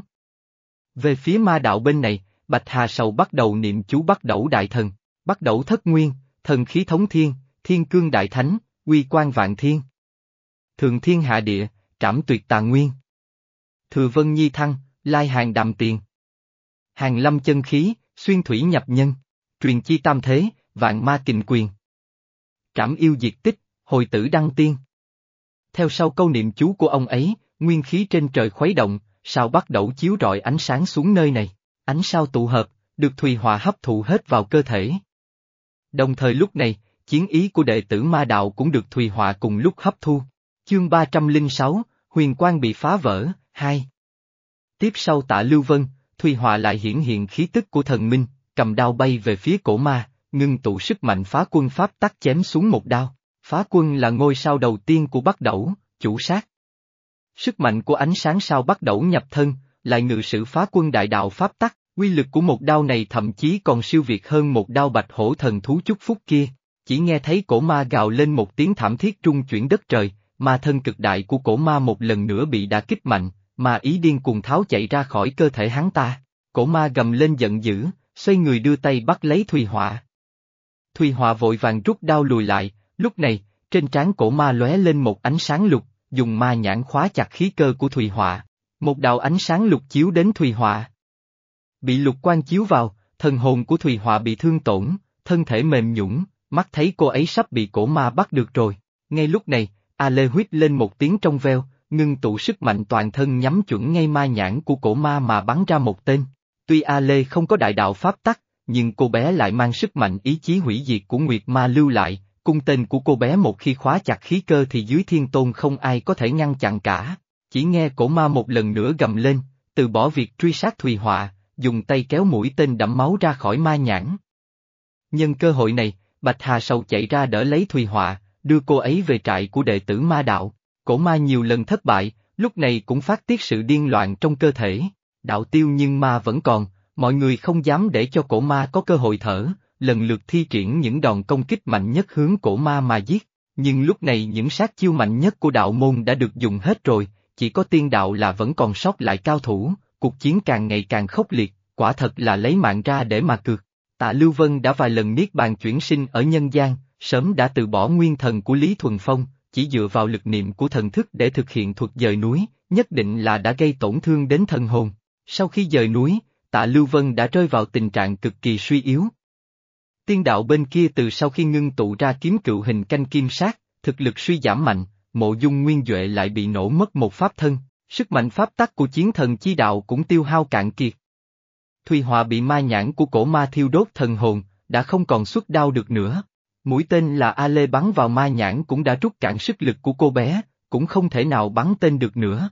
Về phía ma đạo bên này, Bạch Hà Sầu bắt đầu niệm chú bắt đầu đại thần, bắt đầu thất nguyên, thần khí thống thiên, thiên cương đại thánh, uy quan vạn thiên. Thường thiên hạ địa, trảm tuyệt tà nguyên. Thừa vân nhi thăng, lai hàng đàm tiền. Hàng lâm chân khí, xuyên thủy nhập nhân, truyền chi tam thế, vạn ma kình quyền. Trảm yêu diệt tích, hồi tử đăng tiên. Theo sau câu niệm chú của ông ấy, nguyên khí trên trời khuấy động, sao bắt đầu chiếu rọi ánh sáng xuống nơi này. Ánh sao tụ hợp, được Thùy Hòa hấp thụ hết vào cơ thể. Đồng thời lúc này, chiến ý của đệ tử ma đạo cũng được Thùy Hòa cùng lúc hấp thu. Chương 306, Huyền Quang bị phá vỡ, 2 Tiếp sau tạ Lưu Vân, Thùy Hòa lại hiển hiện khí tức của thần minh, cầm đao bay về phía cổ ma, ngưng tụ sức mạnh phá quân pháp tắc chém xuống một đao. Phá quân là ngôi sao đầu tiên của Bắc Đẩu, chủ sát. Sức mạnh của ánh sáng sao Bắc Đẩu nhập thân, lại ngự sử phá quân đại đạo pháp tắc, quy lực của một đao này thậm chí còn siêu việt hơn một đao bạch hổ thần thú chúc phúc kia. Chỉ nghe thấy cổ ma gào lên một tiếng thảm thiết trung chuyển đất trời, mà thân cực đại của cổ ma một lần nữa bị đả kích mạnh, mà ý điên cuồng tháo chạy ra khỏi cơ thể hắn ta. Cổ ma gầm lên giận dữ, xoay người đưa tay bắt lấy Thùy Họa. Thùy Họa vội vàng rút đao lùi lại, lúc này, trên trán cổ ma lóe lên một ánh sáng lục, dùng ma nhãn khóa chặt khí cơ của Thùy Họa. Một đạo ánh sáng lục chiếu đến Thùy Họa. Bị lục quan chiếu vào, thần hồn của Thùy Họa bị thương tổn, thân thể mềm nhũng, mắt thấy cô ấy sắp bị cổ ma bắt được rồi. Ngay lúc này, A Lê huyết lên một tiếng trong veo, ngưng tụ sức mạnh toàn thân nhắm chuẩn ngay ma nhãn của cổ ma mà bắn ra một tên. Tuy A Lê không có đại đạo pháp tắc, nhưng cô bé lại mang sức mạnh ý chí hủy diệt của Nguyệt Ma lưu lại, cung tên của cô bé một khi khóa chặt khí cơ thì dưới thiên tôn không ai có thể ngăn chặn cả. Chỉ nghe cổ ma một lần nữa gầm lên, từ bỏ việc truy sát Thùy Họa, dùng tay kéo mũi tên đẫm máu ra khỏi ma nhãn. Nhân cơ hội này, Bạch Hà Sầu chạy ra đỡ lấy Thùy Họa, đưa cô ấy về trại của đệ tử ma đạo. Cổ ma nhiều lần thất bại, lúc này cũng phát tiết sự điên loạn trong cơ thể. Đạo tiêu nhưng ma vẫn còn, mọi người không dám để cho cổ ma có cơ hội thở, lần lượt thi triển những đòn công kích mạnh nhất hướng cổ ma mà giết. Nhưng lúc này những sát chiêu mạnh nhất của đạo môn đã được dùng hết rồi, chỉ có tiên đạo là vẫn còn sót lại cao thủ, cuộc chiến càng ngày càng khốc liệt, quả thật là lấy mạng ra để mà cược. Tạ Lưu Vân đã vài lần niết bàn chuyển sinh ở nhân gian, sớm đã từ bỏ nguyên thần của Lý Thuần Phong, chỉ dựa vào lực niệm của thần thức để thực hiện thuật dời núi, nhất định là đã gây tổn thương đến thần hồn. Sau khi dời núi, tạ Lưu Vân đã rơi vào tình trạng cực kỳ suy yếu. Tiên đạo bên kia từ sau khi ngưng tụ ra kiếm cựu hình canh kim sát, thực lực suy giảm mạnh, mộ dung nguyên Duệ lại bị nổ mất một pháp thân, sức mạnh pháp tắc của chiến thần chi đạo cũng tiêu hao cạn kiệt. Thùy Họa bị ma nhãn của cổ ma thiêu đốt thần hồn, đã không còn xuất đau được nữa. Mũi tên là A Lê bắn vào ma nhãn cũng đã rút cạn sức lực của cô bé, cũng không thể nào bắn tên được nữa.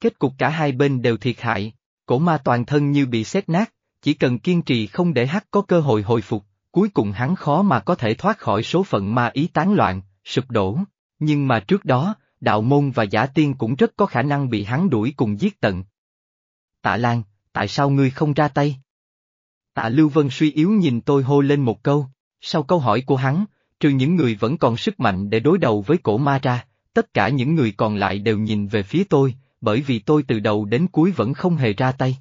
Kết cục cả hai bên đều thiệt hại, cổ ma toàn thân như bị xét nát, chỉ cần kiên trì không để hắc có cơ hội hồi phục, cuối cùng hắn khó mà có thể thoát khỏi số phận ma ý tán loạn, sụp đổ. Nhưng mà trước đó, đạo môn và giả tiên cũng rất có khả năng bị hắn đuổi cùng giết tận. Tạ Lan, tại sao ngươi không ra tay? Tạ Lưu Vân suy yếu nhìn tôi hô lên một câu, sau câu hỏi của hắn, trừ những người vẫn còn sức mạnh để đối đầu với cổ ma ra, tất cả những người còn lại đều nhìn về phía tôi, bởi vì tôi từ đầu đến cuối vẫn không hề ra tay.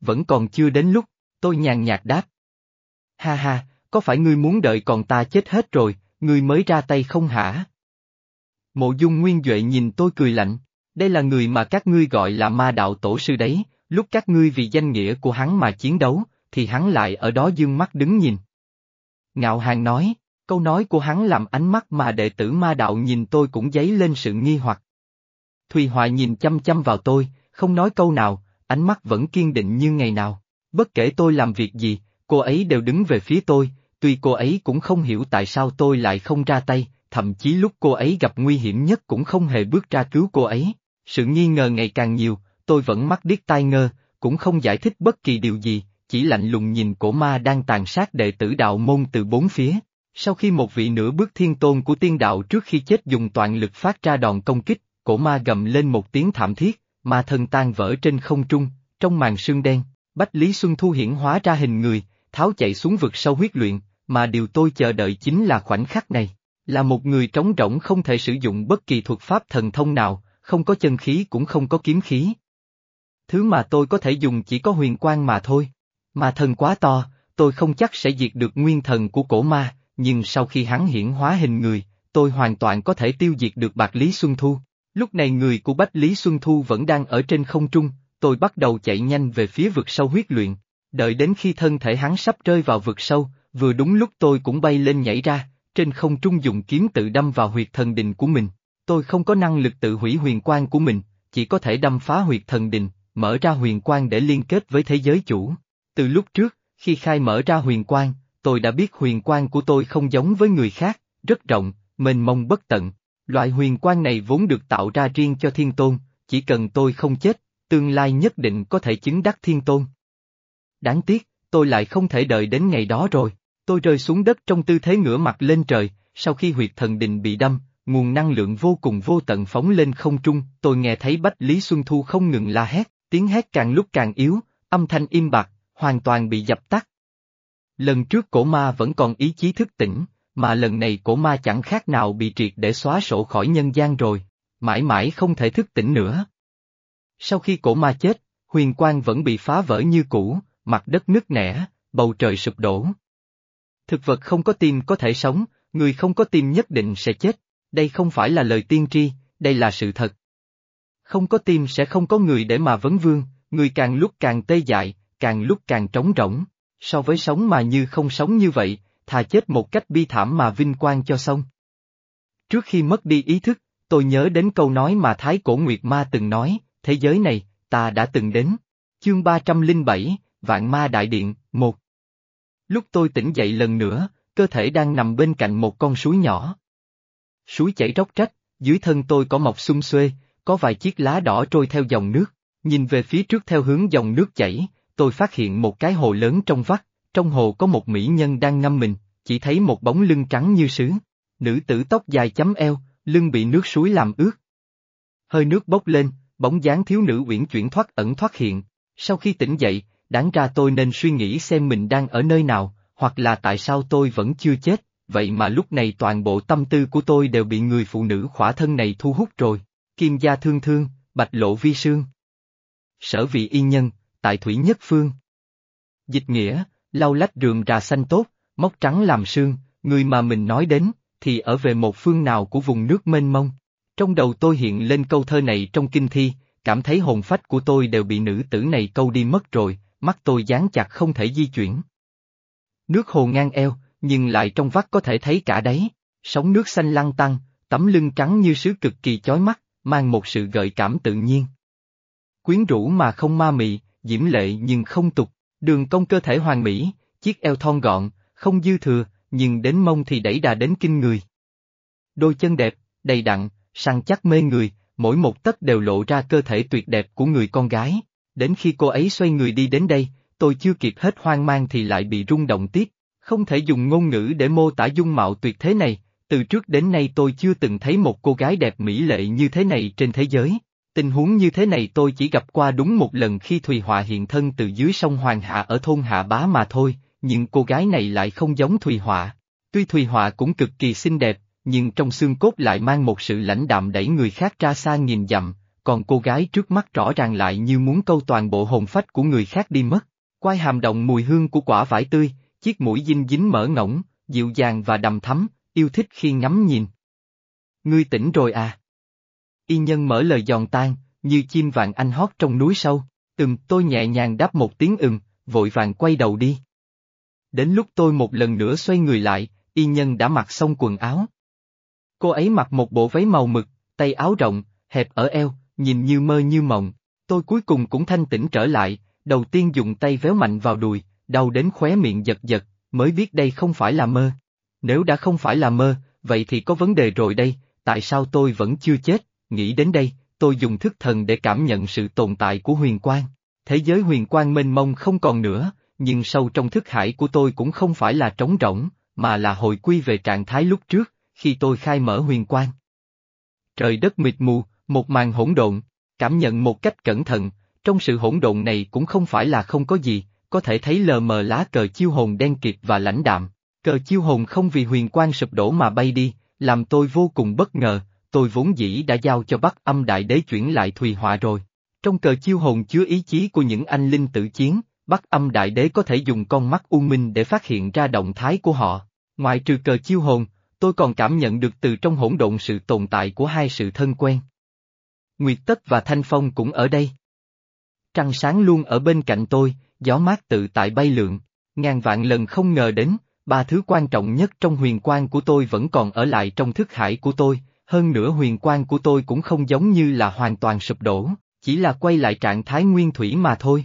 Vẫn còn chưa đến lúc, tôi nhàn nhạt đáp. Ha ha, có phải ngươi muốn đợi còn ta chết hết rồi, ngươi mới ra tay không hả? Mộ dung nguyên Duệ nhìn tôi cười lạnh, đây là người mà các ngươi gọi là ma đạo tổ sư đấy, lúc các ngươi vì danh nghĩa của hắn mà chiến đấu, thì hắn lại ở đó dương mắt đứng nhìn. Ngạo Hàng nói, câu nói của hắn làm ánh mắt mà đệ tử ma đạo nhìn tôi cũng dấy lên sự nghi hoặc. Thùy Hoài nhìn chăm chăm vào tôi, không nói câu nào, ánh mắt vẫn kiên định như ngày nào. Bất kể tôi làm việc gì, cô ấy đều đứng về phía tôi, tuy cô ấy cũng không hiểu tại sao tôi lại không ra tay, thậm chí lúc cô ấy gặp nguy hiểm nhất cũng không hề bước ra cứu cô ấy. Sự nghi ngờ ngày càng nhiều, tôi vẫn mắc điếc tai ngơ, cũng không giải thích bất kỳ điều gì, chỉ lạnh lùng nhìn cổ ma đang tàn sát đệ tử đạo môn từ bốn phía. Sau khi một vị nửa bước thiên tôn của tiên đạo trước khi chết dùng toàn lực phát ra đòn công kích, cổ ma gầm lên một tiếng thảm thiết, ma thân tan vỡ trên không trung, trong màn sương đen, Bách Lý Xuân Thu hiển hóa ra hình người, tháo chạy xuống vực sau huyết luyện, mà điều tôi chờ đợi chính là khoảnh khắc này. Là một người trống rỗng không thể sử dụng bất kỳ thuật pháp thần thông nào, không có chân khí cũng không có kiếm khí. Thứ mà tôi có thể dùng chỉ có huyền quang mà thôi. Mà thần quá to, tôi không chắc sẽ diệt được nguyên thần của cổ ma, nhưng sau khi hắn hiển hóa hình người, tôi hoàn toàn có thể tiêu diệt được Bạc Lý Xuân Thu. Lúc này người của Bách Lý Xuân Thu vẫn đang ở trên không trung, tôi bắt đầu chạy nhanh về phía vực sâu huyết luyện. Đợi đến khi thân thể hắn sắp rơi vào vực sâu, vừa đúng lúc tôi cũng bay lên nhảy ra, trên không trung dùng kiếm tự đâm vào huyệt thần đình của mình. Tôi không có năng lực tự hủy huyền quan của mình, chỉ có thể đâm phá huyệt thần đình, mở ra huyền quan để liên kết với thế giới chủ. Từ lúc trước, khi khai mở ra huyền quan, tôi đã biết huyền quan của tôi không giống với người khác, rất rộng, mênh mông bất tận. Loại huyền quan này vốn được tạo ra riêng cho thiên tôn, chỉ cần tôi không chết, tương lai nhất định có thể chứng đắc thiên tôn. Đáng tiếc, tôi lại không thể đợi đến ngày đó rồi. Tôi rơi xuống đất trong tư thế ngửa mặt lên trời, sau khi huyệt thần đình bị đâm, nguồn năng lượng vô cùng vô tận phóng lên không trung, tôi nghe thấy Bách Lý Xuân Thu không ngừng la hét, tiếng hét càng lúc càng yếu, âm thanh im bạc, hoàn toàn bị dập tắt. Lần trước cổ ma vẫn còn ý chí thức tỉnh, mà lần này cổ ma chẳng khác nào bị triệt để xóa sổ khỏi nhân gian rồi, mãi mãi không thể thức tỉnh nữa. Sau khi cổ ma chết, huyền quang vẫn bị phá vỡ như cũ, mặt đất nứt nẻ, bầu trời sụp đổ. Thực vật không có tim có thể sống, người không có tim nhất định sẽ chết, đây không phải là lời tiên tri, đây là sự thật. Không có tim sẽ không có người để mà vấn vương, người càng lúc càng tê dại, càng lúc càng trống rỗng, so với sống mà như không sống như vậy, thà chết một cách bi thảm mà vinh quang cho xong. Trước khi mất đi ý thức, tôi nhớ đến câu nói mà Thái Cổ Nguyệt Ma từng nói, thế giới này, ta đã từng đến. Chương 307, Vạn Ma Đại Điện, một Lúc tôi tỉnh dậy lần nữa, cơ thể đang nằm bên cạnh một con suối nhỏ. Suối chảy róc rách, dưới thân tôi có mọc xung xuê, có vài chiếc lá đỏ trôi theo dòng nước, nhìn về phía trước theo hướng dòng nước chảy, tôi phát hiện một cái hồ lớn trong vắt, trong hồ có một mỹ nhân đang ngâm mình, chỉ thấy một bóng lưng trắng như sứ. Nữ tử tóc dài chấm eo, lưng bị nước suối làm ướt. Hơi nước bốc lên, bóng dáng thiếu nữ uyển chuyển thoát ẩn thoát hiện. Sau khi tỉnh dậy, đáng ra tôi nên suy nghĩ xem mình đang ở nơi nào, hoặc là tại sao tôi vẫn chưa chết, vậy mà lúc này toàn bộ tâm tư của tôi đều bị người phụ nữ khỏa thân này thu hút rồi. Kim gia thương thương, bạch lộ vi sương. Sở vị yên nhân, tại Thủy Nhất Phương. Dịch nghĩa, lau lách rườm rà xanh tốt, móc trắng làm sương, người mà mình nói đến, thì ở về một phương nào của vùng nước mênh mông. Trong đầu tôi hiện lên câu thơ này trong kinh thi, cảm thấy hồn phách của tôi đều bị nữ tử này câu đi mất rồi, mắt tôi dán chặt không thể di chuyển. Nước hồ ngang eo, nhưng lại trong vắt có thể thấy cả đấy, sóng nước xanh lăn tăng, tấm lưng trắng như sứ cực kỳ chói mắt, mang một sự gợi cảm tự nhiên. Quyến rũ mà không ma mị, diễm lệ nhưng không tục, đường cong cơ thể hoàn mỹ, chiếc eo thon gọn, không dư thừa, nhưng đến mông thì đẩy đà đến kinh người. Đôi chân đẹp, đầy đặn, săn chắc mê người, mỗi một tấc đều lộ ra cơ thể tuyệt đẹp của người con gái. Đến khi cô ấy xoay người đi đến đây, tôi chưa kịp hết hoang mang thì lại bị rung động tiếp, không thể dùng ngôn ngữ để mô tả dung mạo tuyệt thế này, từ trước đến nay tôi chưa từng thấy một cô gái đẹp mỹ lệ như thế này trên thế giới. Tình huống như thế này tôi chỉ gặp qua đúng một lần khi Thùy Họa hiện thân từ dưới sông Hoàng Hạ ở thôn Hạ Bá mà thôi, nhưng cô gái này lại không giống Thùy Họa. Tuy Thùy Họa cũng cực kỳ xinh đẹp, nhưng trong xương cốt lại mang một sự lãnh đạm đẩy người khác ra xa nghìn dặm, còn cô gái trước mắt rõ ràng lại như muốn câu toàn bộ hồn phách của người khác đi mất. Quai hàm động mùi hương của quả vải tươi, chiếc mũi dinh dính mỡ ngỗng, dịu dàng và đầm thắm, yêu thích khi ngắm nhìn. Ngươi tỉnh rồi à? Y nhân mở lời giòn tan, như chim vàng anh hót trong núi sâu, Từng tôi nhẹ nhàng đáp một tiếng ừm, vội vàng quay đầu đi. Đến lúc tôi một lần nữa xoay người lại, y nhân đã mặc xong quần áo. Cô ấy mặc một bộ váy màu mực, tay áo rộng, hẹp ở eo, nhìn như mơ như mộng. Tôi cuối cùng cũng thanh tĩnh trở lại, đầu tiên dùng tay véo mạnh vào đùi, đau đến khóe miệng giật giật, mới biết đây không phải là mơ. Nếu đã không phải là mơ, vậy thì có vấn đề rồi đây, tại sao tôi vẫn chưa chết, nghĩ đến đây, tôi dùng thức thần để cảm nhận sự tồn tại của huyền quang. Thế giới huyền quang mênh mông không còn nữa, nhưng sâu trong thức hải của tôi cũng không phải là trống rỗng, mà là hồi quy về trạng thái lúc trước, khi tôi khai mở huyền quang. Trời đất mịt mù, một màn hỗn độn, cảm nhận một cách cẩn thận, trong sự hỗn độn này cũng không phải là không có gì, có thể thấy lờ mờ lá cờ chiêu hồn đen kịt và lãnh đạm. Cờ chiêu hồn không vì huyền quang sụp đổ mà bay đi, làm tôi vô cùng bất ngờ, tôi vốn dĩ đã giao cho Bắc âm đại đế chuyển lại Thùy Họa rồi. Trong cờ chiêu hồn chứa ý chí của những anh linh tự chiến, Bắc âm đại đế có thể dùng con mắt u minh để phát hiện ra động thái của họ. Ngoài trừ cờ chiêu hồn, tôi còn cảm nhận được từ trong hỗn độn sự tồn tại của hai sự thân quen. Nguyệt Tất và Thanh Phong cũng ở đây. Trăng sáng luôn ở bên cạnh tôi, gió mát tự tại bay lượn, ngàn vạn lần không ngờ đến, ba thứ quan trọng nhất trong huyền quan của tôi vẫn còn ở lại trong thức hải của tôi, hơn nữa huyền quan của tôi cũng không giống như là hoàn toàn sụp đổ, chỉ là quay lại trạng thái nguyên thủy mà thôi.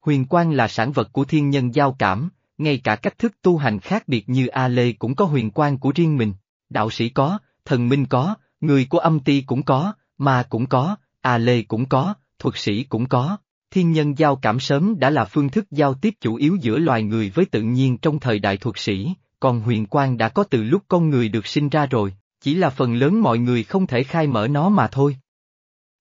Huyền quan là sản vật của thiên nhân giao cảm, ngay cả cách thức tu hành khác biệt như A Lê cũng có huyền quan của riêng mình, đạo sĩ có, thần minh có, người của âm ti cũng có, ma cũng có, A Lê cũng có, thuật sĩ cũng có. Thiên nhân giao cảm sớm đã là phương thức giao tiếp chủ yếu giữa loài người với tự nhiên trong thời đại thuật sĩ, còn huyền quan đã có từ lúc con người được sinh ra rồi, chỉ là phần lớn mọi người không thể khai mở nó mà thôi.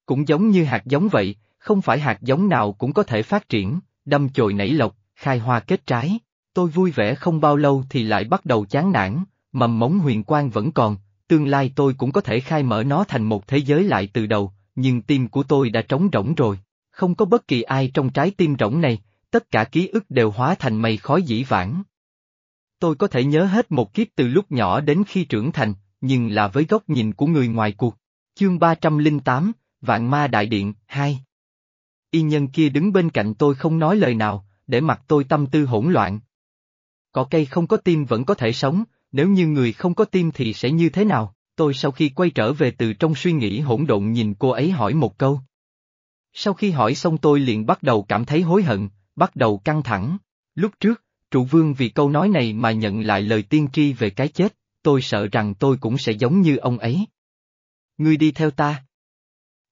Cũng giống như hạt giống vậy, không phải hạt giống nào cũng có thể phát triển, đâm chồi nảy lộc, khai hoa kết trái. Tôi vui vẻ không bao lâu thì lại bắt đầu chán nản, mầm mống huyền quang vẫn còn, tương lai tôi cũng có thể khai mở nó thành một thế giới lại từ đầu, nhưng tim của tôi đã trống rỗng rồi, không có bất kỳ ai trong trái tim rỗng này, tất cả ký ức đều hóa thành mây khói dĩ vãng. Tôi có thể nhớ hết một kiếp từ lúc nhỏ đến khi trưởng thành, nhưng là với góc nhìn của người ngoài cuộc. Chương 308, Vạn Ma Đại Điện, 2 Y nhân kia đứng bên cạnh tôi không nói lời nào, để mặc tôi tâm tư hỗn loạn. Cỏ cây không có tim vẫn có thể sống, nếu như người không có tim thì sẽ như thế nào? Tôi sau khi quay trở về từ trong suy nghĩ hỗn độn nhìn cô ấy hỏi một câu. Sau khi hỏi xong tôi liền bắt đầu cảm thấy hối hận, bắt đầu căng thẳng. Lúc trước, trụ vương vì câu nói này mà nhận lại lời tiên tri về cái chết, tôi sợ rằng tôi cũng sẽ giống như ông ấy. Ngươi đi theo ta.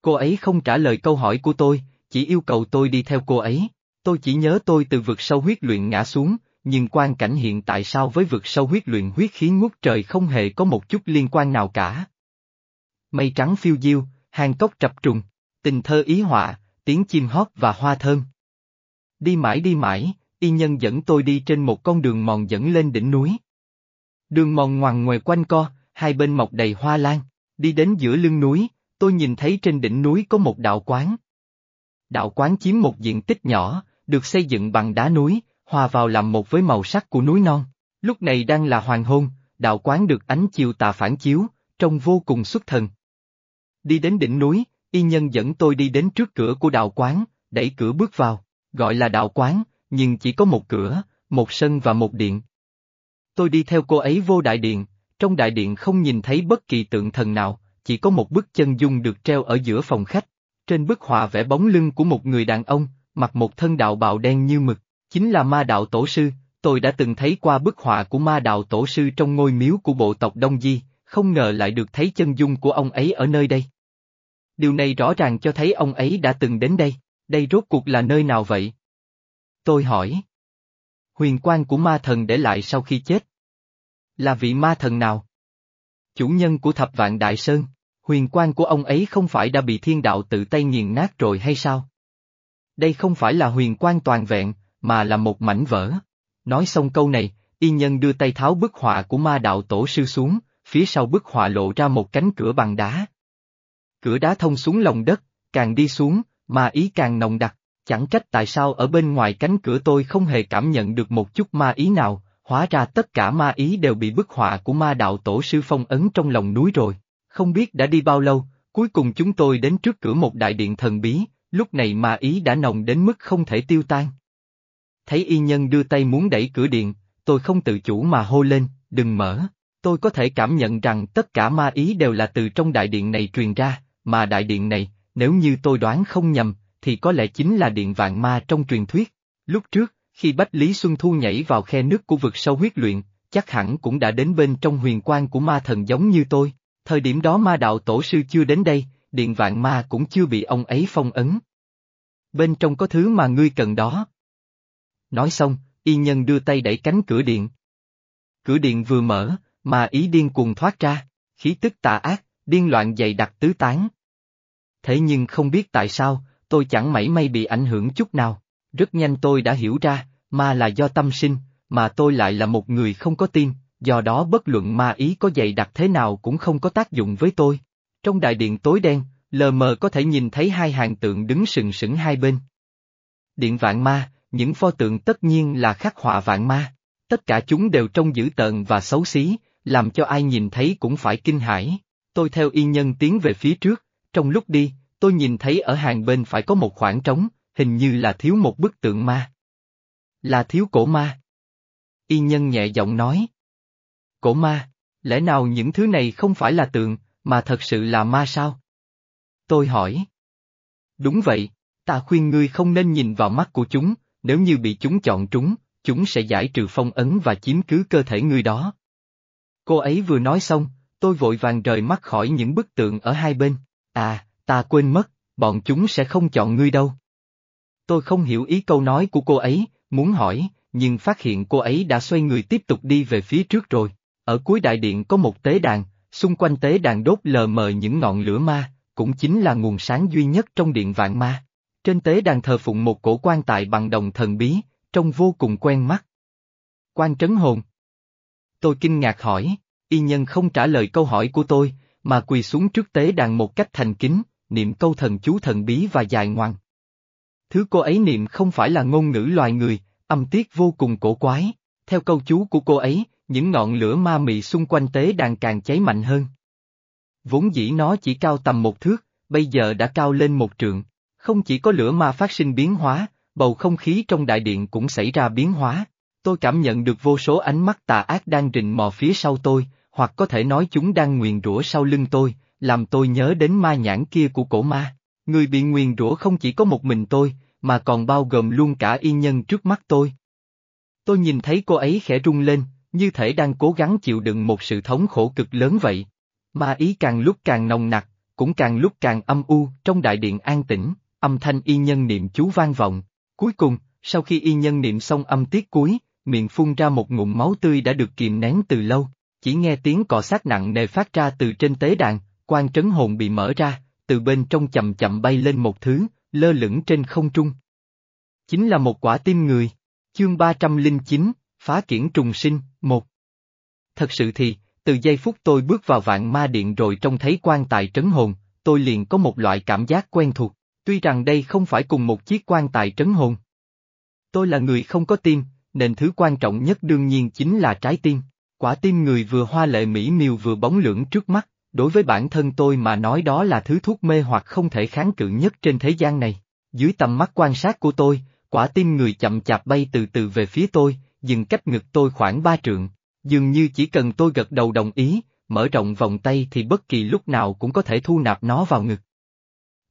Cô ấy không trả lời câu hỏi của tôi, chỉ yêu cầu tôi đi theo cô ấy. Tôi chỉ nhớ tôi từ vực sâu huyết luyện ngã xuống, nhưng quan cảnh hiện tại sao với vực sâu huyết luyện huyết khí ngút trời không hề có một chút liên quan nào cả. Mây trắng phiêu diêu, hang cốc trập trùng, tình thơ ý họa, tiếng chim hót và hoa thơm. Đi mãi đi mãi, y nhân dẫn tôi đi trên một con đường mòn dẫn lên đỉnh núi. Đường mòn ngoằn ngoèo quanh co, hai bên mọc đầy hoa lan, đi đến giữa lưng núi, tôi nhìn thấy trên đỉnh núi có một đạo quán. Đạo quán chiếm một diện tích nhỏ, được xây dựng bằng đá núi, hòa vào làm một với màu sắc của núi non. Lúc này đang là hoàng hôn, đạo quán được ánh chiều tà phản chiếu, trông vô cùng xuất thần. Đi đến đỉnh núi, y nhân dẫn tôi đi đến trước cửa của đạo quán, đẩy cửa bước vào, gọi là đạo quán, nhưng chỉ có một cửa, một sân và một điện. Tôi đi theo cô ấy vô đại điện, trong đại điện không nhìn thấy bất kỳ tượng thần nào, chỉ có một bức chân dung được treo ở giữa phòng khách. Trên bức họa vẽ bóng lưng của một người đàn ông, mặc một thân đạo bào đen như mực, chính là ma đạo tổ sư. Tôi đã từng thấy qua bức họa của ma đạo tổ sư trong ngôi miếu của bộ tộc Đông Di, không ngờ lại được thấy chân dung của ông ấy ở nơi đây. Điều này rõ ràng cho thấy ông ấy đã từng đến đây, đây rốt cuộc là nơi nào vậy? Tôi hỏi. Huyền quan của ma thần để lại sau khi chết. Là vị ma thần nào? Chủ nhân của thập vạn đại sơn, huyền quan của ông ấy không phải đã bị thiên đạo tự tay nghiền nát rồi hay sao? Đây không phải là huyền quan toàn vẹn, mà là một mảnh vỡ. Nói xong câu này, y nhân đưa tay tháo bức họa của ma đạo tổ sư xuống, phía sau bức họa lộ ra một cánh cửa bằng đá. Cửa đá thông xuống lòng đất, càng đi xuống, ma ý càng nồng đặc, chẳng trách tại sao ở bên ngoài cánh cửa tôi không hề cảm nhận được một chút ma ý nào, hóa ra tất cả ma ý đều bị bức họa của ma đạo tổ sư phong ấn trong lòng núi rồi. Không biết đã đi bao lâu, cuối cùng chúng tôi đến trước cửa một đại điện thần bí, lúc này ma ý đã nồng đến mức không thể tiêu tan. Thấy y nhân đưa tay muốn đẩy cửa điện, tôi không tự chủ mà hô lên, đừng mở. Tôi có thể cảm nhận rằng tất cả ma ý đều là từ trong đại điện này truyền ra, mà đại điện này, nếu như tôi đoán không nhầm, thì có lẽ chính là điện vạn ma trong truyền thuyết. Lúc trước, khi Bách Lý Xuân Thu nhảy vào khe nước của vực sâu huyết luyện, chắc hẳn cũng đã đến bên trong huyền quan của ma thần giống như tôi. Thời điểm đó ma đạo tổ sư chưa đến đây, điện vạn ma cũng chưa bị ông ấy phong ấn. Bên trong có thứ mà ngươi cần đó. Nói xong, y nhân đưa tay đẩy cánh cửa điện. Cửa điện vừa mở, mà ý điên cuồng thoát ra, khí tức tà ác, điên loạn dày đặc tứ tán. Thế nhưng không biết tại sao, tôi chẳng mảy may bị ảnh hưởng chút nào, rất nhanh tôi đã hiểu ra, ma là do tâm sinh, mà tôi lại là một người không có tin, do đó bất luận ma ý có dày đặc thế nào cũng không có tác dụng với tôi. Trong đại điện tối đen, lờ mờ có thể nhìn thấy hai hàng tượng đứng sừng sững hai bên. Điện vạn ma, những pho tượng tất nhiên là khắc họa vạn ma, tất cả chúng đều trông dữ tợn và xấu xí, làm cho ai nhìn thấy cũng phải kinh hãi. Tôi theo y nhân tiến về phía trước, trong lúc đi, tôi nhìn thấy ở hàng bên phải có một khoảng trống, hình như là thiếu một bức tượng ma. Là thiếu cổ ma. Y nhân nhẹ giọng nói. Cổ ma, lẽ nào những thứ này không phải là tượng, mà thật sự là ma sao? Tôi hỏi. Đúng vậy, ta khuyên ngươi không nên nhìn vào mắt của chúng, nếu như bị chúng chọn trúng, chúng sẽ giải trừ phong ấn và chiếm cứ cơ thể người đó. Cô ấy vừa nói xong, tôi vội vàng rời mắt khỏi những bức tượng ở hai bên. À, ta quên mất, bọn chúng sẽ không chọn ngươi đâu. Tôi không hiểu ý câu nói của cô ấy, muốn hỏi, nhưng phát hiện cô ấy đã xoay người tiếp tục đi về phía trước rồi. Ở cuối đại điện có một tế đàn, xung quanh tế đàn đốt lờ mờ những ngọn lửa ma, cũng chính là nguồn sáng duy nhất trong điện vạn ma. Trên tế đàn thờ phụng một cổ quan tài bằng đồng thần bí, trông vô cùng quen mắt. Quan trấn hồn. Tôi kinh ngạc hỏi, y nhân không trả lời câu hỏi của tôi, mà quỳ xuống trước tế đàn một cách thành kính, niệm câu thần chú thần bí và dài ngoan. Thứ cô ấy niệm không phải là ngôn ngữ loài người, âm tiết vô cùng cổ quái. Theo câu chú của cô ấy, những ngọn lửa ma mị xung quanh tế đàn càng cháy mạnh hơn. Vốn dĩ nó chỉ cao tầm một thước, bây giờ đã cao lên một trượng. Không chỉ có lửa ma phát sinh biến hóa, bầu không khí trong đại điện cũng xảy ra biến hóa. Tôi cảm nhận được vô số ánh mắt tà ác đang rình mò phía sau tôi, hoặc có thể nói chúng đang nguyền rủa sau lưng tôi, làm tôi nhớ đến ma nhãn kia của cổ ma. Người bị nguyền rủa không chỉ có một mình tôi, mà còn bao gồm luôn cả y nhân trước mắt tôi. Tôi nhìn thấy cô ấy khẽ rung lên, như thể đang cố gắng chịu đựng một sự thống khổ cực lớn vậy. Ma ý càng lúc càng nồng nặc, cũng càng lúc càng âm u, trong đại điện an tĩnh, âm thanh y nhân niệm chú vang vọng. Cuối cùng, sau khi y nhân niệm xong âm tiết cuối, miệng phun ra một ngụm máu tươi đã được kìm nén từ lâu, chỉ nghe tiếng cọ sát nặng nề phát ra từ trên tế đàn, quan trấn hồn bị mở ra, từ bên trong chậm chậm bay lên một thứ, lơ lửng trên không trung. Chính là một quả tim người. Chương 309, Phá kiển trùng sinh, một. Thật sự thì, từ giây phút tôi bước vào vạn ma điện rồi trông thấy quan tài trấn hồn, tôi liền có một loại cảm giác quen thuộc, tuy rằng đây không phải cùng một chiếc quan tài trấn hồn. Tôi là người không có tim, nên thứ quan trọng nhất đương nhiên chính là trái tim. Quả tim người vừa hoa lệ mỹ miều vừa bóng lưỡng trước mắt, đối với bản thân tôi mà nói đó là thứ thuốc mê hoặc không thể kháng cự nhất trên thế gian này. Dưới tầm mắt quan sát của tôi, quả tim người chậm chạp bay từ từ về phía tôi, dừng cách ngực tôi khoảng ba trượng. Dường như chỉ cần tôi gật đầu đồng ý, mở rộng vòng tay thì bất kỳ lúc nào cũng có thể thu nạp nó vào ngực.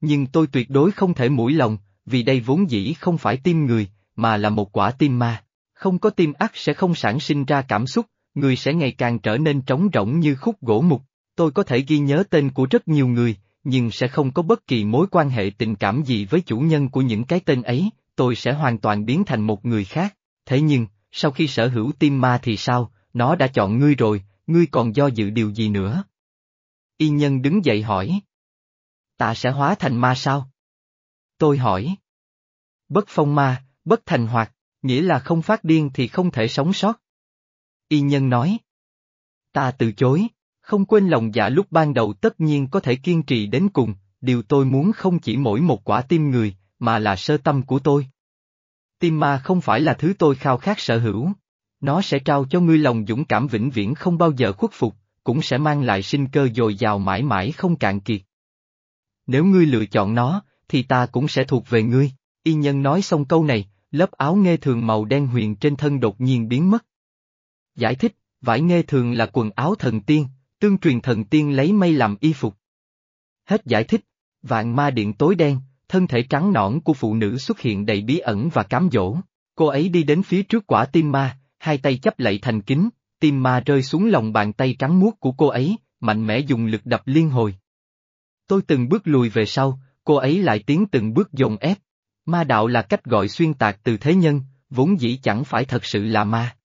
Nhưng tôi tuyệt đối không thể mũi lòng, vì đây vốn dĩ không phải tim người, mà là một quả tim ma. Không có tim ác sẽ không sản sinh ra cảm xúc, người sẽ ngày càng trở nên trống rỗng như khúc gỗ mục. Tôi có thể ghi nhớ tên của rất nhiều người, nhưng sẽ không có bất kỳ mối quan hệ tình cảm gì với chủ nhân của những cái tên ấy, tôi sẽ hoàn toàn biến thành một người khác. Thế nhưng, sau khi sở hữu tim ma thì sao, nó đã chọn ngươi rồi, ngươi còn do dự điều gì nữa? Y nhân đứng dậy hỏi. Ta sẽ hóa thành ma sao? Tôi hỏi. Bất phong ma, bất thành hoạt, nghĩa là không phát điên thì không thể sống sót. Y nhân nói. Ta từ chối, không quên lòng dạ lúc ban đầu tất nhiên có thể kiên trì đến cùng, điều tôi muốn không chỉ mỗi một quả tim người, mà là sơ tâm của tôi. Tim ma không phải là thứ tôi khao khát sở hữu. Nó sẽ trao cho ngươi lòng dũng cảm vĩnh viễn không bao giờ khuất phục, cũng sẽ mang lại sinh cơ dồi dào mãi mãi không cạn kiệt. Nếu ngươi lựa chọn nó, thì ta cũng sẽ thuộc về ngươi. Y nhân nói xong câu này, lớp áo nghe thường màu đen huyền trên thân đột nhiên biến mất. Giải thích, vải nghe thường là quần áo thần tiên, tương truyền thần tiên lấy mây làm y phục. Hết giải thích, vạn ma điện tối đen, thân thể trắng nõn của phụ nữ xuất hiện đầy bí ẩn và cám dỗ. Cô ấy đi đến phía trước quả tim ma, hai tay chấp lạy thành kính, tim ma rơi xuống lòng bàn tay trắng muốt của cô ấy, mạnh mẽ dùng lực đập liên hồi. Tôi từng bước lùi về sau, cô ấy lại tiến từng bước dồn ép. Ma đạo là cách gọi xuyên tạc từ thế nhân, vốn dĩ chẳng phải thật sự là ma.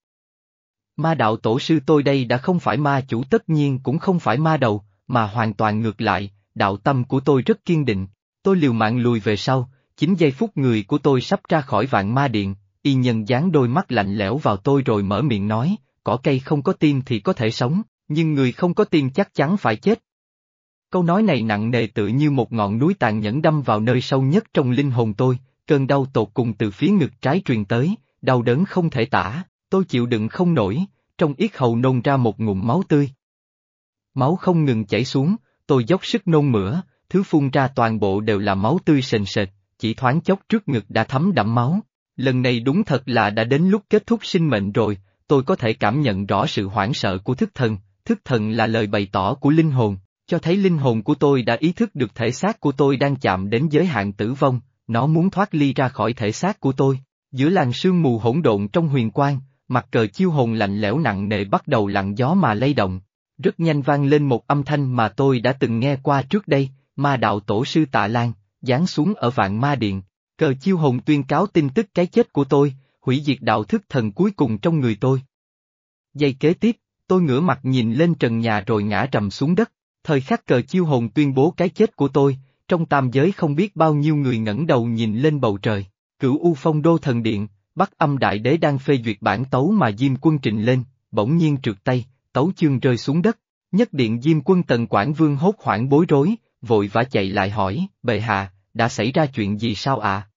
Ma đạo tổ sư tôi đây đã không phải ma chủ tất nhiên cũng không phải ma đầu, mà hoàn toàn ngược lại, đạo tâm của tôi rất kiên định, tôi liều mạng lùi về sau, chính giây phút người của tôi sắp ra khỏi vạn ma điện, y nhân dán đôi mắt lạnh lẽo vào tôi rồi mở miệng nói, cỏ cây không có tim thì có thể sống, nhưng người không có tim chắc chắn phải chết. Câu nói này nặng nề tự như một ngọn núi tàn nhẫn đâm vào nơi sâu nhất trong linh hồn tôi, cơn đau tột cùng từ phía ngực trái truyền tới, đau đớn không thể tả, tôi chịu đựng không nổi, trong yết hầu nôn ra một ngụm máu tươi. Máu không ngừng chảy xuống, tôi dốc sức nôn mửa, thứ phun ra toàn bộ đều là máu tươi sền sệt, chỉ thoáng chốc trước ngực đã thấm đẫm máu. Lần này đúng thật là đã đến lúc kết thúc sinh mệnh rồi, tôi có thể cảm nhận rõ sự hoảng sợ của thức thần, thức thần là lời bày tỏ của linh hồn, cho thấy linh hồn của tôi đã ý thức được thể xác của tôi đang chạm đến giới hạn tử vong, nó muốn thoát ly ra khỏi thể xác của tôi. Giữa làn sương mù hỗn độn trong huyền quang, mặt cờ chiêu hồn lạnh lẽo nặng nề bắt đầu lặng gió mà lay động. Rất nhanh vang lên một âm thanh mà tôi đã từng nghe qua trước đây, ma đạo tổ sư tạ Lan, giáng xuống ở vạn ma điện. Cờ chiêu hồn tuyên cáo tin tức cái chết của tôi, hủy diệt đạo thức thần cuối cùng trong người tôi. Giây kế tiếp, tôi ngửa mặt nhìn lên trần nhà rồi ngã trầm xuống đất. Thời khắc cờ chiêu hồn tuyên bố cái chết của tôi, trong tam giới không biết bao nhiêu người ngẩng đầu nhìn lên bầu trời. Cửu U Phong Đô Thần Điện, Bắc âm đại đế đang phê duyệt bản tấu mà Diêm quân trình lên, bỗng nhiên trượt tay, tấu chương rơi xuống đất. Nhất điện Diêm quân tần Quảng Vương hốt hoảng bối rối, vội vã chạy lại hỏi, bệ hạ, đã xảy ra chuyện gì sao ạ? À?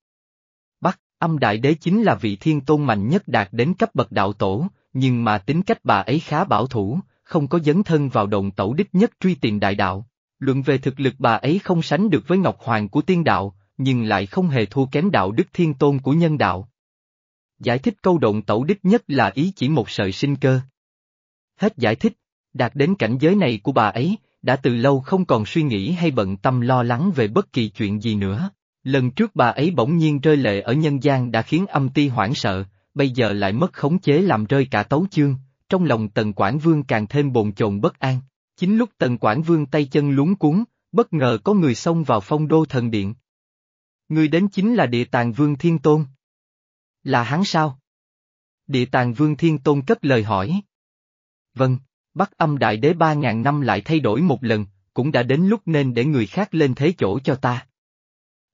Bắc, âm đại đế chính là vị thiên tôn mạnh nhất đạt đến cấp bậc đạo tổ, nhưng mà tính cách bà ấy khá bảo thủ, không có dấn thân vào đồng tẩu đích nhất truy tìm đại đạo. Luận về thực lực bà ấy không sánh được với Ngọc Hoàng của tiên đạo, nhưng lại không hề thua kém đạo đức thiên tôn của nhân đạo. Giải thích câu động tẩu đích nhất là ý chỉ một sợi sinh cơ. Hết giải thích, đạt đến cảnh giới này của bà ấy, đã từ lâu không còn suy nghĩ hay bận tâm lo lắng về bất kỳ chuyện gì nữa. Lần trước bà ấy bỗng nhiên rơi lệ ở nhân gian đã khiến âm ti hoảng sợ, bây giờ lại mất khống chế làm rơi cả tấu chương, trong lòng Tần Quảng Vương càng thêm bồn chồn bất an. Chính lúc Tần Quảng Vương tay chân lúng cuốn, bất ngờ có người xông vào phong đô thần điện. Người đến chính là địa tàng Vương Thiên Tôn. Là hắn sao? Địa tàng Vương Thiên Tôn cất lời hỏi. Vâng, Bắc âm đại đế ba ngàn năm lại thay đổi một lần, cũng đã đến lúc nên để người khác lên thế chỗ cho ta.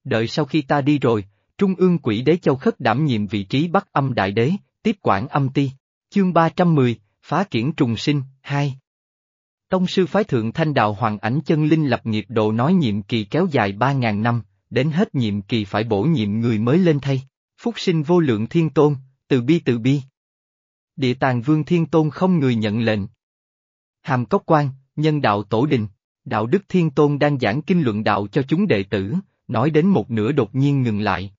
Đợi sau khi ta đi rồi, Trung ương quỷ đế châu khất đảm nhiệm vị trí Bắc âm đại đế, tiếp quản âm ti. Chương 310, Phá kiển trùng sinh, 2 Tông sư phái thượng thanh đạo hoàng ảnh chân linh lập nghiệp độ nói nhiệm kỳ kéo dài 3.000 năm, đến hết nhiệm kỳ phải bổ nhiệm người mới lên thay. Phúc sinh vô lượng thiên tôn, từ bi từ bi, Địa tàng vương thiên tôn không người nhận lệnh. Hàm cốc quan, nhân đạo tổ đình, đạo đức thiên tôn đang giảng kinh luận đạo cho chúng đệ tử, nói đến một nửa đột nhiên ngừng lại.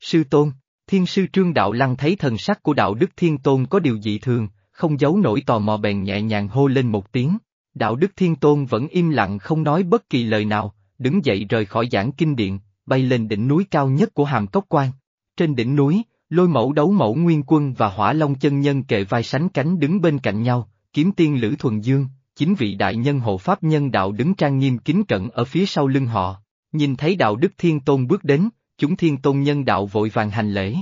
Sư tôn, thiên sư trương đạo lăng thấy thần sắc của đạo đức thiên tôn có điều dị thường, không giấu nổi tò mò bèn nhẹ nhàng hô lên một tiếng. Đạo đức thiên tôn vẫn im lặng không nói bất kỳ lời nào, đứng dậy rời khỏi giảng kinh điện, bay lên đỉnh núi cao nhất của hàm cốc quan. Trên đỉnh núi, lôi mẫu đấu mẫu nguyên quân và hỏa long chân nhân kề vai sánh cánh đứng bên cạnh nhau, kiếm tiên Lữ Thuần Dương, chính vị đại nhân hộ pháp nhân đạo đứng trang nghiêm kính cẩn ở phía sau lưng họ. Nhìn thấy đạo đức thiên tôn bước đến, chúng thiên tôn nhân đạo vội vàng hành lễ.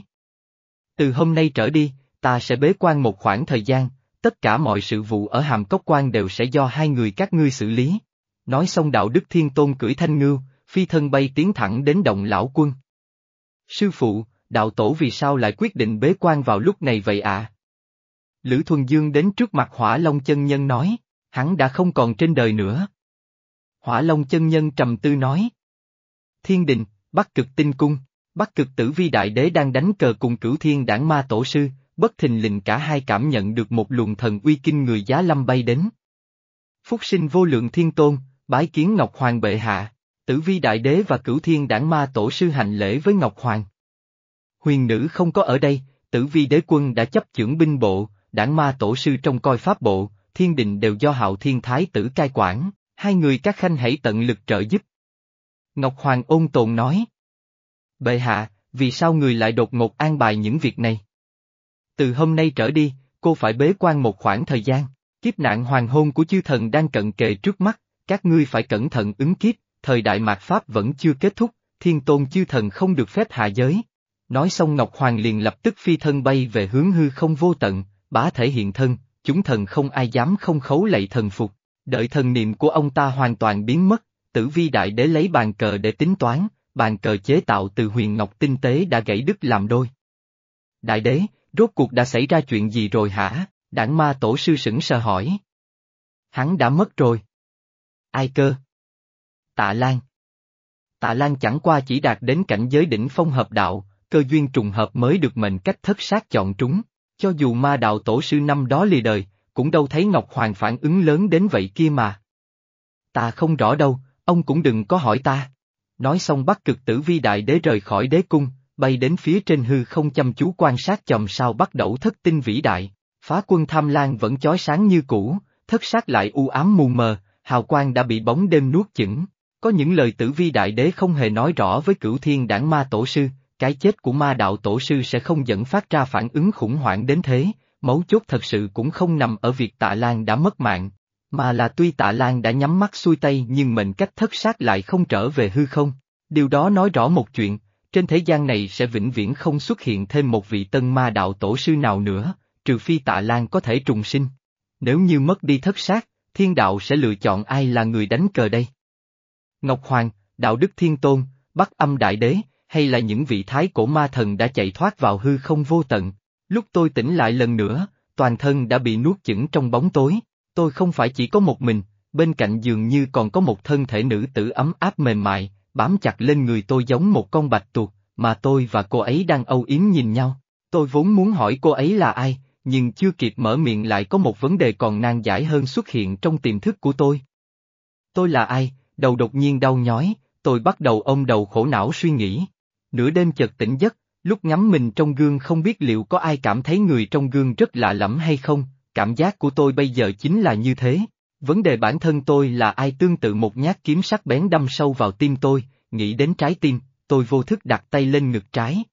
Từ hôm nay trở đi, ta sẽ bế quan một khoảng thời gian, tất cả mọi sự vụ ở hàm cốc quan đều sẽ do hai người các ngươi xử lý. Nói xong đạo đức thiên tôn cưỡi thanh ngưu, phi thân bay tiến thẳng đến động lão quân. Sư phụ, đạo tổ vì sao lại quyết định bế quan vào lúc này vậy ạ? À? Lữ Thuần Dương đến trước mặt Hỏa Long chân nhân nói, hắn đã không còn trên đời nữa. Hỏa Long chân nhân trầm tư nói. Thiên đình, Bắc cực tinh cung, Bắc cực tử vi đại đế đang đánh cờ cùng cửu thiên đảng ma tổ sư, bất thình lình cả hai cảm nhận được một luồng thần uy kinh người giá lâm bay đến. Phúc sinh vô lượng thiên tôn, bái kiến Ngọc Hoàng bệ hạ, tử vi đại đế và cửu thiên đảng ma tổ sư hành lễ với Ngọc Hoàng. Huyền nữ không có ở đây, tử vi đế quân đã chấp chưởng binh bộ, đảng ma tổ sư trong coi pháp bộ, thiên đình đều do hạo thiên thái tử cai quản, hai người các khanh hãy tận lực trợ giúp. Ngọc Hoàng ôn tồn nói. Bệ hạ, vì sao người lại đột ngột an bài những việc này? Từ hôm nay trở đi, cô phải bế quan một khoảng thời gian, kiếp nạn hoàng hôn của chư thần đang cận kề trước mắt, các ngươi phải cẩn thận ứng kiếp, thời đại mạt Pháp vẫn chưa kết thúc, thiên tôn chư thần không được phép hạ giới. Nói xong Ngọc Hoàng liền lập tức phi thân bay về hướng hư không vô tận, bá thể hiện thân, chúng thần không ai dám không khấu lạy thần phục, đợi thần niệm của ông ta hoàn toàn biến mất, tử vi đại đế lấy bàn cờ để tính toán, bàn cờ chế tạo từ huyền ngọc tinh tế đã gãy đứt làm đôi. Đại đế, rốt cuộc đã xảy ra chuyện gì rồi hả? Đảng ma tổ sư sững sờ hỏi. Hắn đã mất rồi. Ai cơ? Tạ Lan. Tạ Lan chẳng qua chỉ đạt đến cảnh giới đỉnh phong hợp đạo, cơ duyên trùng hợp mới được mệnh cách thất sát chọn trúng. Cho dù ma đạo tổ sư năm đó lì đời, cũng đâu thấy Ngọc Hoàng phản ứng lớn đến vậy kia mà. Ta không rõ đâu, ông cũng đừng có hỏi ta. Nói xong bắt cực tử vi đại đế rời khỏi đế cung, bay đến phía trên hư không chăm chú quan sát chòm sao bắt đầu thất tinh vĩ đại. Phá quân tham lan vẫn chói sáng như cũ, thất sát lại u ám mù mờ, hào quang đã bị bóng đêm nuốt chửng. Có những lời tử vi đại đế không hề nói rõ với cửu thiên đảng ma tổ sư, cái chết của ma đạo tổ sư sẽ không dẫn phát ra phản ứng khủng hoảng đến thế, mấu chốt thật sự cũng không nằm ở việc tạ Lan đã mất mạng, mà là tuy tạ Lan đã nhắm mắt xuôi tay nhưng mệnh cách thất sát lại không trở về hư không. Điều đó nói rõ một chuyện, trên thế gian này sẽ vĩnh viễn không xuất hiện thêm một vị tân ma đạo tổ sư nào nữa, trừ phi tạ Lan có thể trùng sinh. Nếu như mất đi thất sát, thiên đạo sẽ lựa chọn ai là người đánh cờ đây? Ngọc Hoàng, Đạo Đức Thiên Tôn, Bắc Âm Đại Đế, hay là những vị thái cổ ma thần đã chạy thoát vào hư không vô tận. Lúc tôi tỉnh lại lần nữa, toàn thân đã bị nuốt chửng trong bóng tối, tôi không phải chỉ có một mình, bên cạnh dường như còn có một thân thể nữ tử ấm áp mềm mại, bám chặt lên người tôi giống một con bạch tuộc, mà tôi và cô ấy đang âu yếm nhìn nhau. Tôi vốn muốn hỏi cô ấy là ai, nhưng chưa kịp mở miệng lại có một vấn đề còn nan giải hơn xuất hiện trong tiềm thức của tôi. Tôi là ai, đầu đột nhiên đau nhói, tôi bắt đầu ôm đầu khổ não suy nghĩ, Nửa đêm chợt tỉnh giấc, lúc ngắm mình trong gương không biết liệu có ai cảm thấy người trong gương rất lạ lẫm hay không, cảm giác của tôi bây giờ chính là như thế. Vấn đề bản thân tôi là ai tương tự một nhát kiếm sắc bén đâm sâu vào tim tôi, nghĩ đến trái tim, tôi vô thức đặt tay lên ngực trái.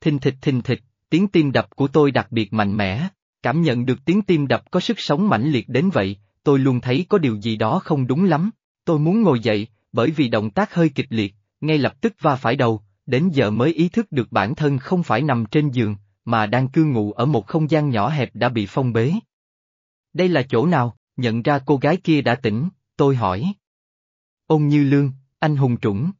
Thình thịch thình thịch, tiếng tim đập của tôi đặc biệt mạnh mẽ, cảm nhận được tiếng tim đập có sức sống mãnh liệt đến vậy, tôi luôn thấy có điều gì đó không đúng lắm, tôi muốn ngồi dậy, bởi vì động tác hơi kịch liệt, ngay lập tức va phải đầu, đến giờ mới ý thức được bản thân không phải nằm trên giường, mà đang cư ngụ ở một không gian nhỏ hẹp đã bị phong bế. Đây là chỗ nào, nhận ra cô gái kia đã tỉnh, tôi hỏi. Ôn như lương, anh hùng trũng.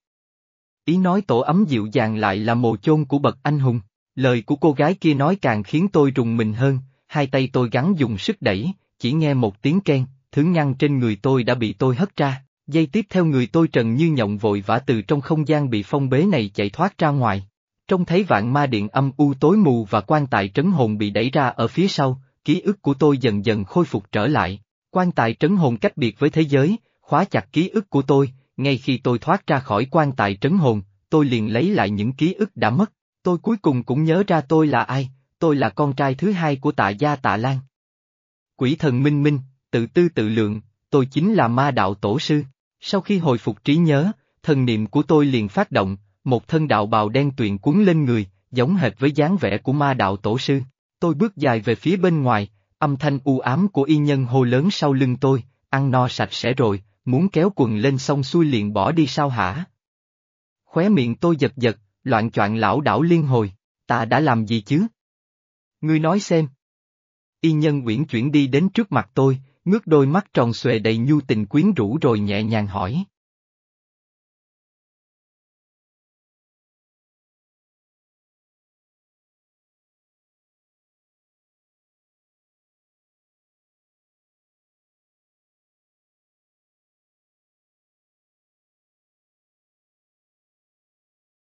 Ý nói tổ ấm dịu dàng lại là mồ chôn của bậc anh hùng, lời của cô gái kia nói càng khiến tôi rùng mình hơn, hai tay tôi gắn dùng sức đẩy, chỉ nghe một tiếng ken, thứ ngăn trên người tôi đã bị tôi hất ra. Giây tiếp theo người tôi trần như nhộng vội vã từ trong không gian bị phong bế này chạy thoát ra ngoài. Trông thấy vạn ma điện âm u tối mù và quan tài trấn hồn bị đẩy ra ở phía sau, ký ức của tôi dần dần khôi phục trở lại. Quan tài trấn hồn cách biệt với thế giới, khóa chặt ký ức của tôi, ngay khi tôi thoát ra khỏi quan tài trấn hồn, tôi liền lấy lại những ký ức đã mất. Tôi cuối cùng cũng nhớ ra tôi là ai, tôi là con trai thứ hai của tạ gia tạ Lan. Quỷ thần minh minh, tự tư tự lượng, tôi chính là ma đạo tổ sư. Sau khi hồi phục trí nhớ, thần niệm của tôi liền phát động, một thân đạo bào đen tuyền cuốn lên người, giống hệt với dáng vẻ của ma đạo tổ sư. Tôi bước dài về phía bên ngoài, âm thanh u ám của y nhân hô lớn sau lưng tôi, ăn no sạch sẽ rồi, muốn kéo quần lên xong xuôi liền bỏ đi sao hả? Khóe miệng tôi giật giật, loạn choạng lão đảo liên hồi, ta đã làm gì chứ? Ngươi nói xem. Y nhân uyển chuyển đi đến trước mặt tôi, ngước đôi mắt tròn xòe đầy nhu tình quyến rũ rồi nhẹ nhàng hỏi.